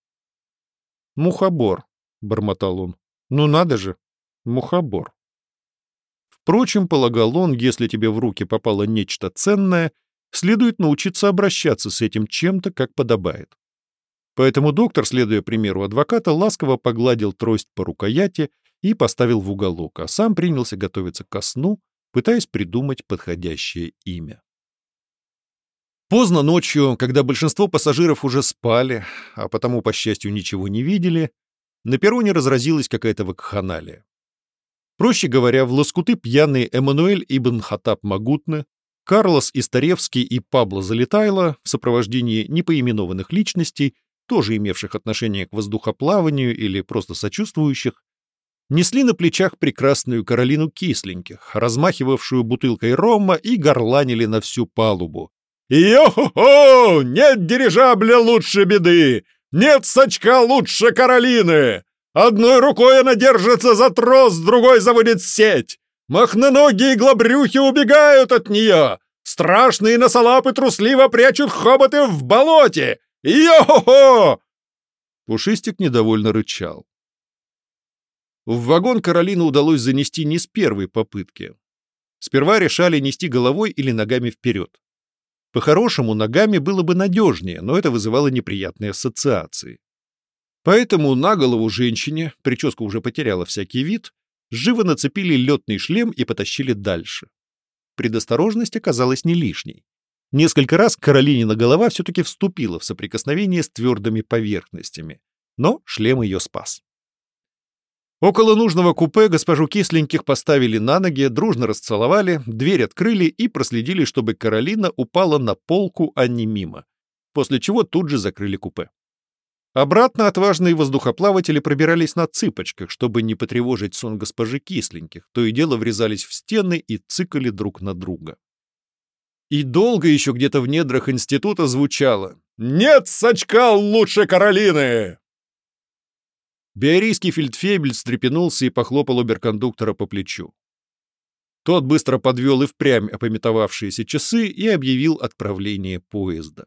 Speaker 3: «Мухобор», — бормотал он. «Ну надо же, мухобор». Впрочем, полагал он, если тебе в руки попало нечто ценное, следует научиться обращаться с этим чем-то, как подобает. Поэтому доктор, следуя примеру адвоката, ласково погладил трость по рукояти и поставил в уголок, а сам принялся готовиться ко сну, пытаясь придумать подходящее имя. Поздно ночью, когда большинство пассажиров уже спали, а потому, по счастью, ничего не видели, на перроне разразилась какая-то вакханалия. Проще говоря, в лоскуты пьяные Эммануэль Ибн Хатаб Магутны, Карлос Истаревский и Пабло Залетайло в сопровождении непоименованных личностей, тоже имевших отношение к воздухоплаванию или просто сочувствующих, несли на плечах прекрасную Каролину Кисленьких, размахивавшую бутылкой рома и горланили на всю палубу. «Йо-хо-хо! Нет дирижабля лучше беды! Нет сачка лучше Каролины! Одной рукой она держится за трос, другой заводит сеть! Махноногие глобрюхи убегают от нее! Страшные носолапы трусливо прячут хоботы в болоте! Йо-хо-хо!» Пушистик недовольно рычал. В вагон Каролину удалось занести не с первой попытки. Сперва решали нести головой или ногами вперед. По-хорошему, ногами было бы надежнее, но это вызывало неприятные ассоциации. Поэтому на голову женщине, прическа уже потеряла всякий вид, живо нацепили летный шлем и потащили дальше. Предосторожность оказалась не лишней. Несколько раз Каролинина голова все-таки вступила в соприкосновение с твердыми поверхностями, но шлем ее спас. Около нужного купе госпожу Кисленьких поставили на ноги, дружно расцеловали, дверь открыли и проследили, чтобы Каролина упала на полку, а не мимо, после чего тут же закрыли купе. Обратно отважные воздухоплаватели пробирались на цыпочках, чтобы не потревожить сон госпожи Кисленьких, то и дело врезались в стены и цикали друг на друга. И долго еще где-то в недрах института звучало «Нет сачка лучше Каролины!» Биорийский фельдфебель встрепенулся и похлопал оберкондуктора по плечу. Тот быстро подвел и впрямь опометовавшиеся часы и объявил отправление поезда.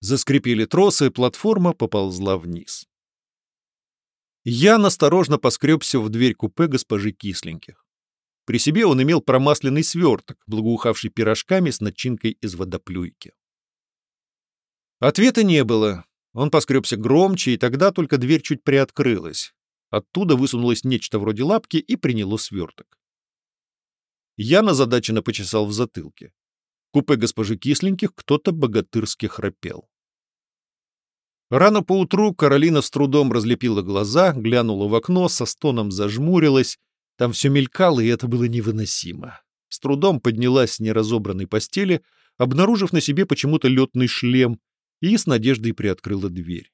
Speaker 3: Заскрипели тросы, платформа поползла вниз. Я осторожно поскребся в дверь купе госпожи Кисленьких. При себе он имел промасленный сверток, благоухавший пирожками с начинкой из водоплюйки. Ответа не было, он поскребся громче, и тогда только дверь чуть приоткрылась. Оттуда высунулось нечто вроде лапки и приняло сверток. Я назадаченно почесал в затылке. Купе госпожи Кисленьких кто-то богатырски храпел. Рано поутру Каролина с трудом разлепила глаза, глянула в окно, со стоном зажмурилась. Там все мелькало, и это было невыносимо. С трудом поднялась с неразобранной постели, обнаружив на себе почему-то летный шлем, и с надеждой приоткрыла дверь.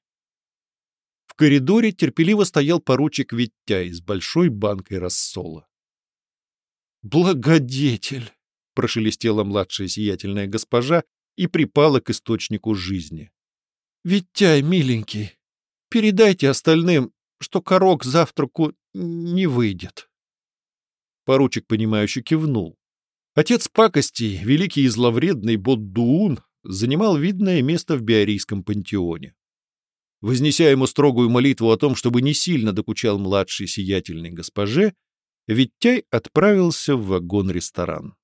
Speaker 3: В коридоре терпеливо стоял поручик Виттяй с большой банкой рассола. «Благодетель!» — прошелестела младшая сиятельная госпожа и припала к источнику жизни. «Виттяй, миленький, передайте остальным, что корок завтраку не выйдет». Поручик, понимающе кивнул. Отец пакостей, великий и зловредный Боддуун, занимал видное место в биорийском пантеоне. Вознеся ему строгую молитву о том, чтобы не сильно докучал младшей сиятельной госпоже, Виттяй отправился в вагон-ресторан.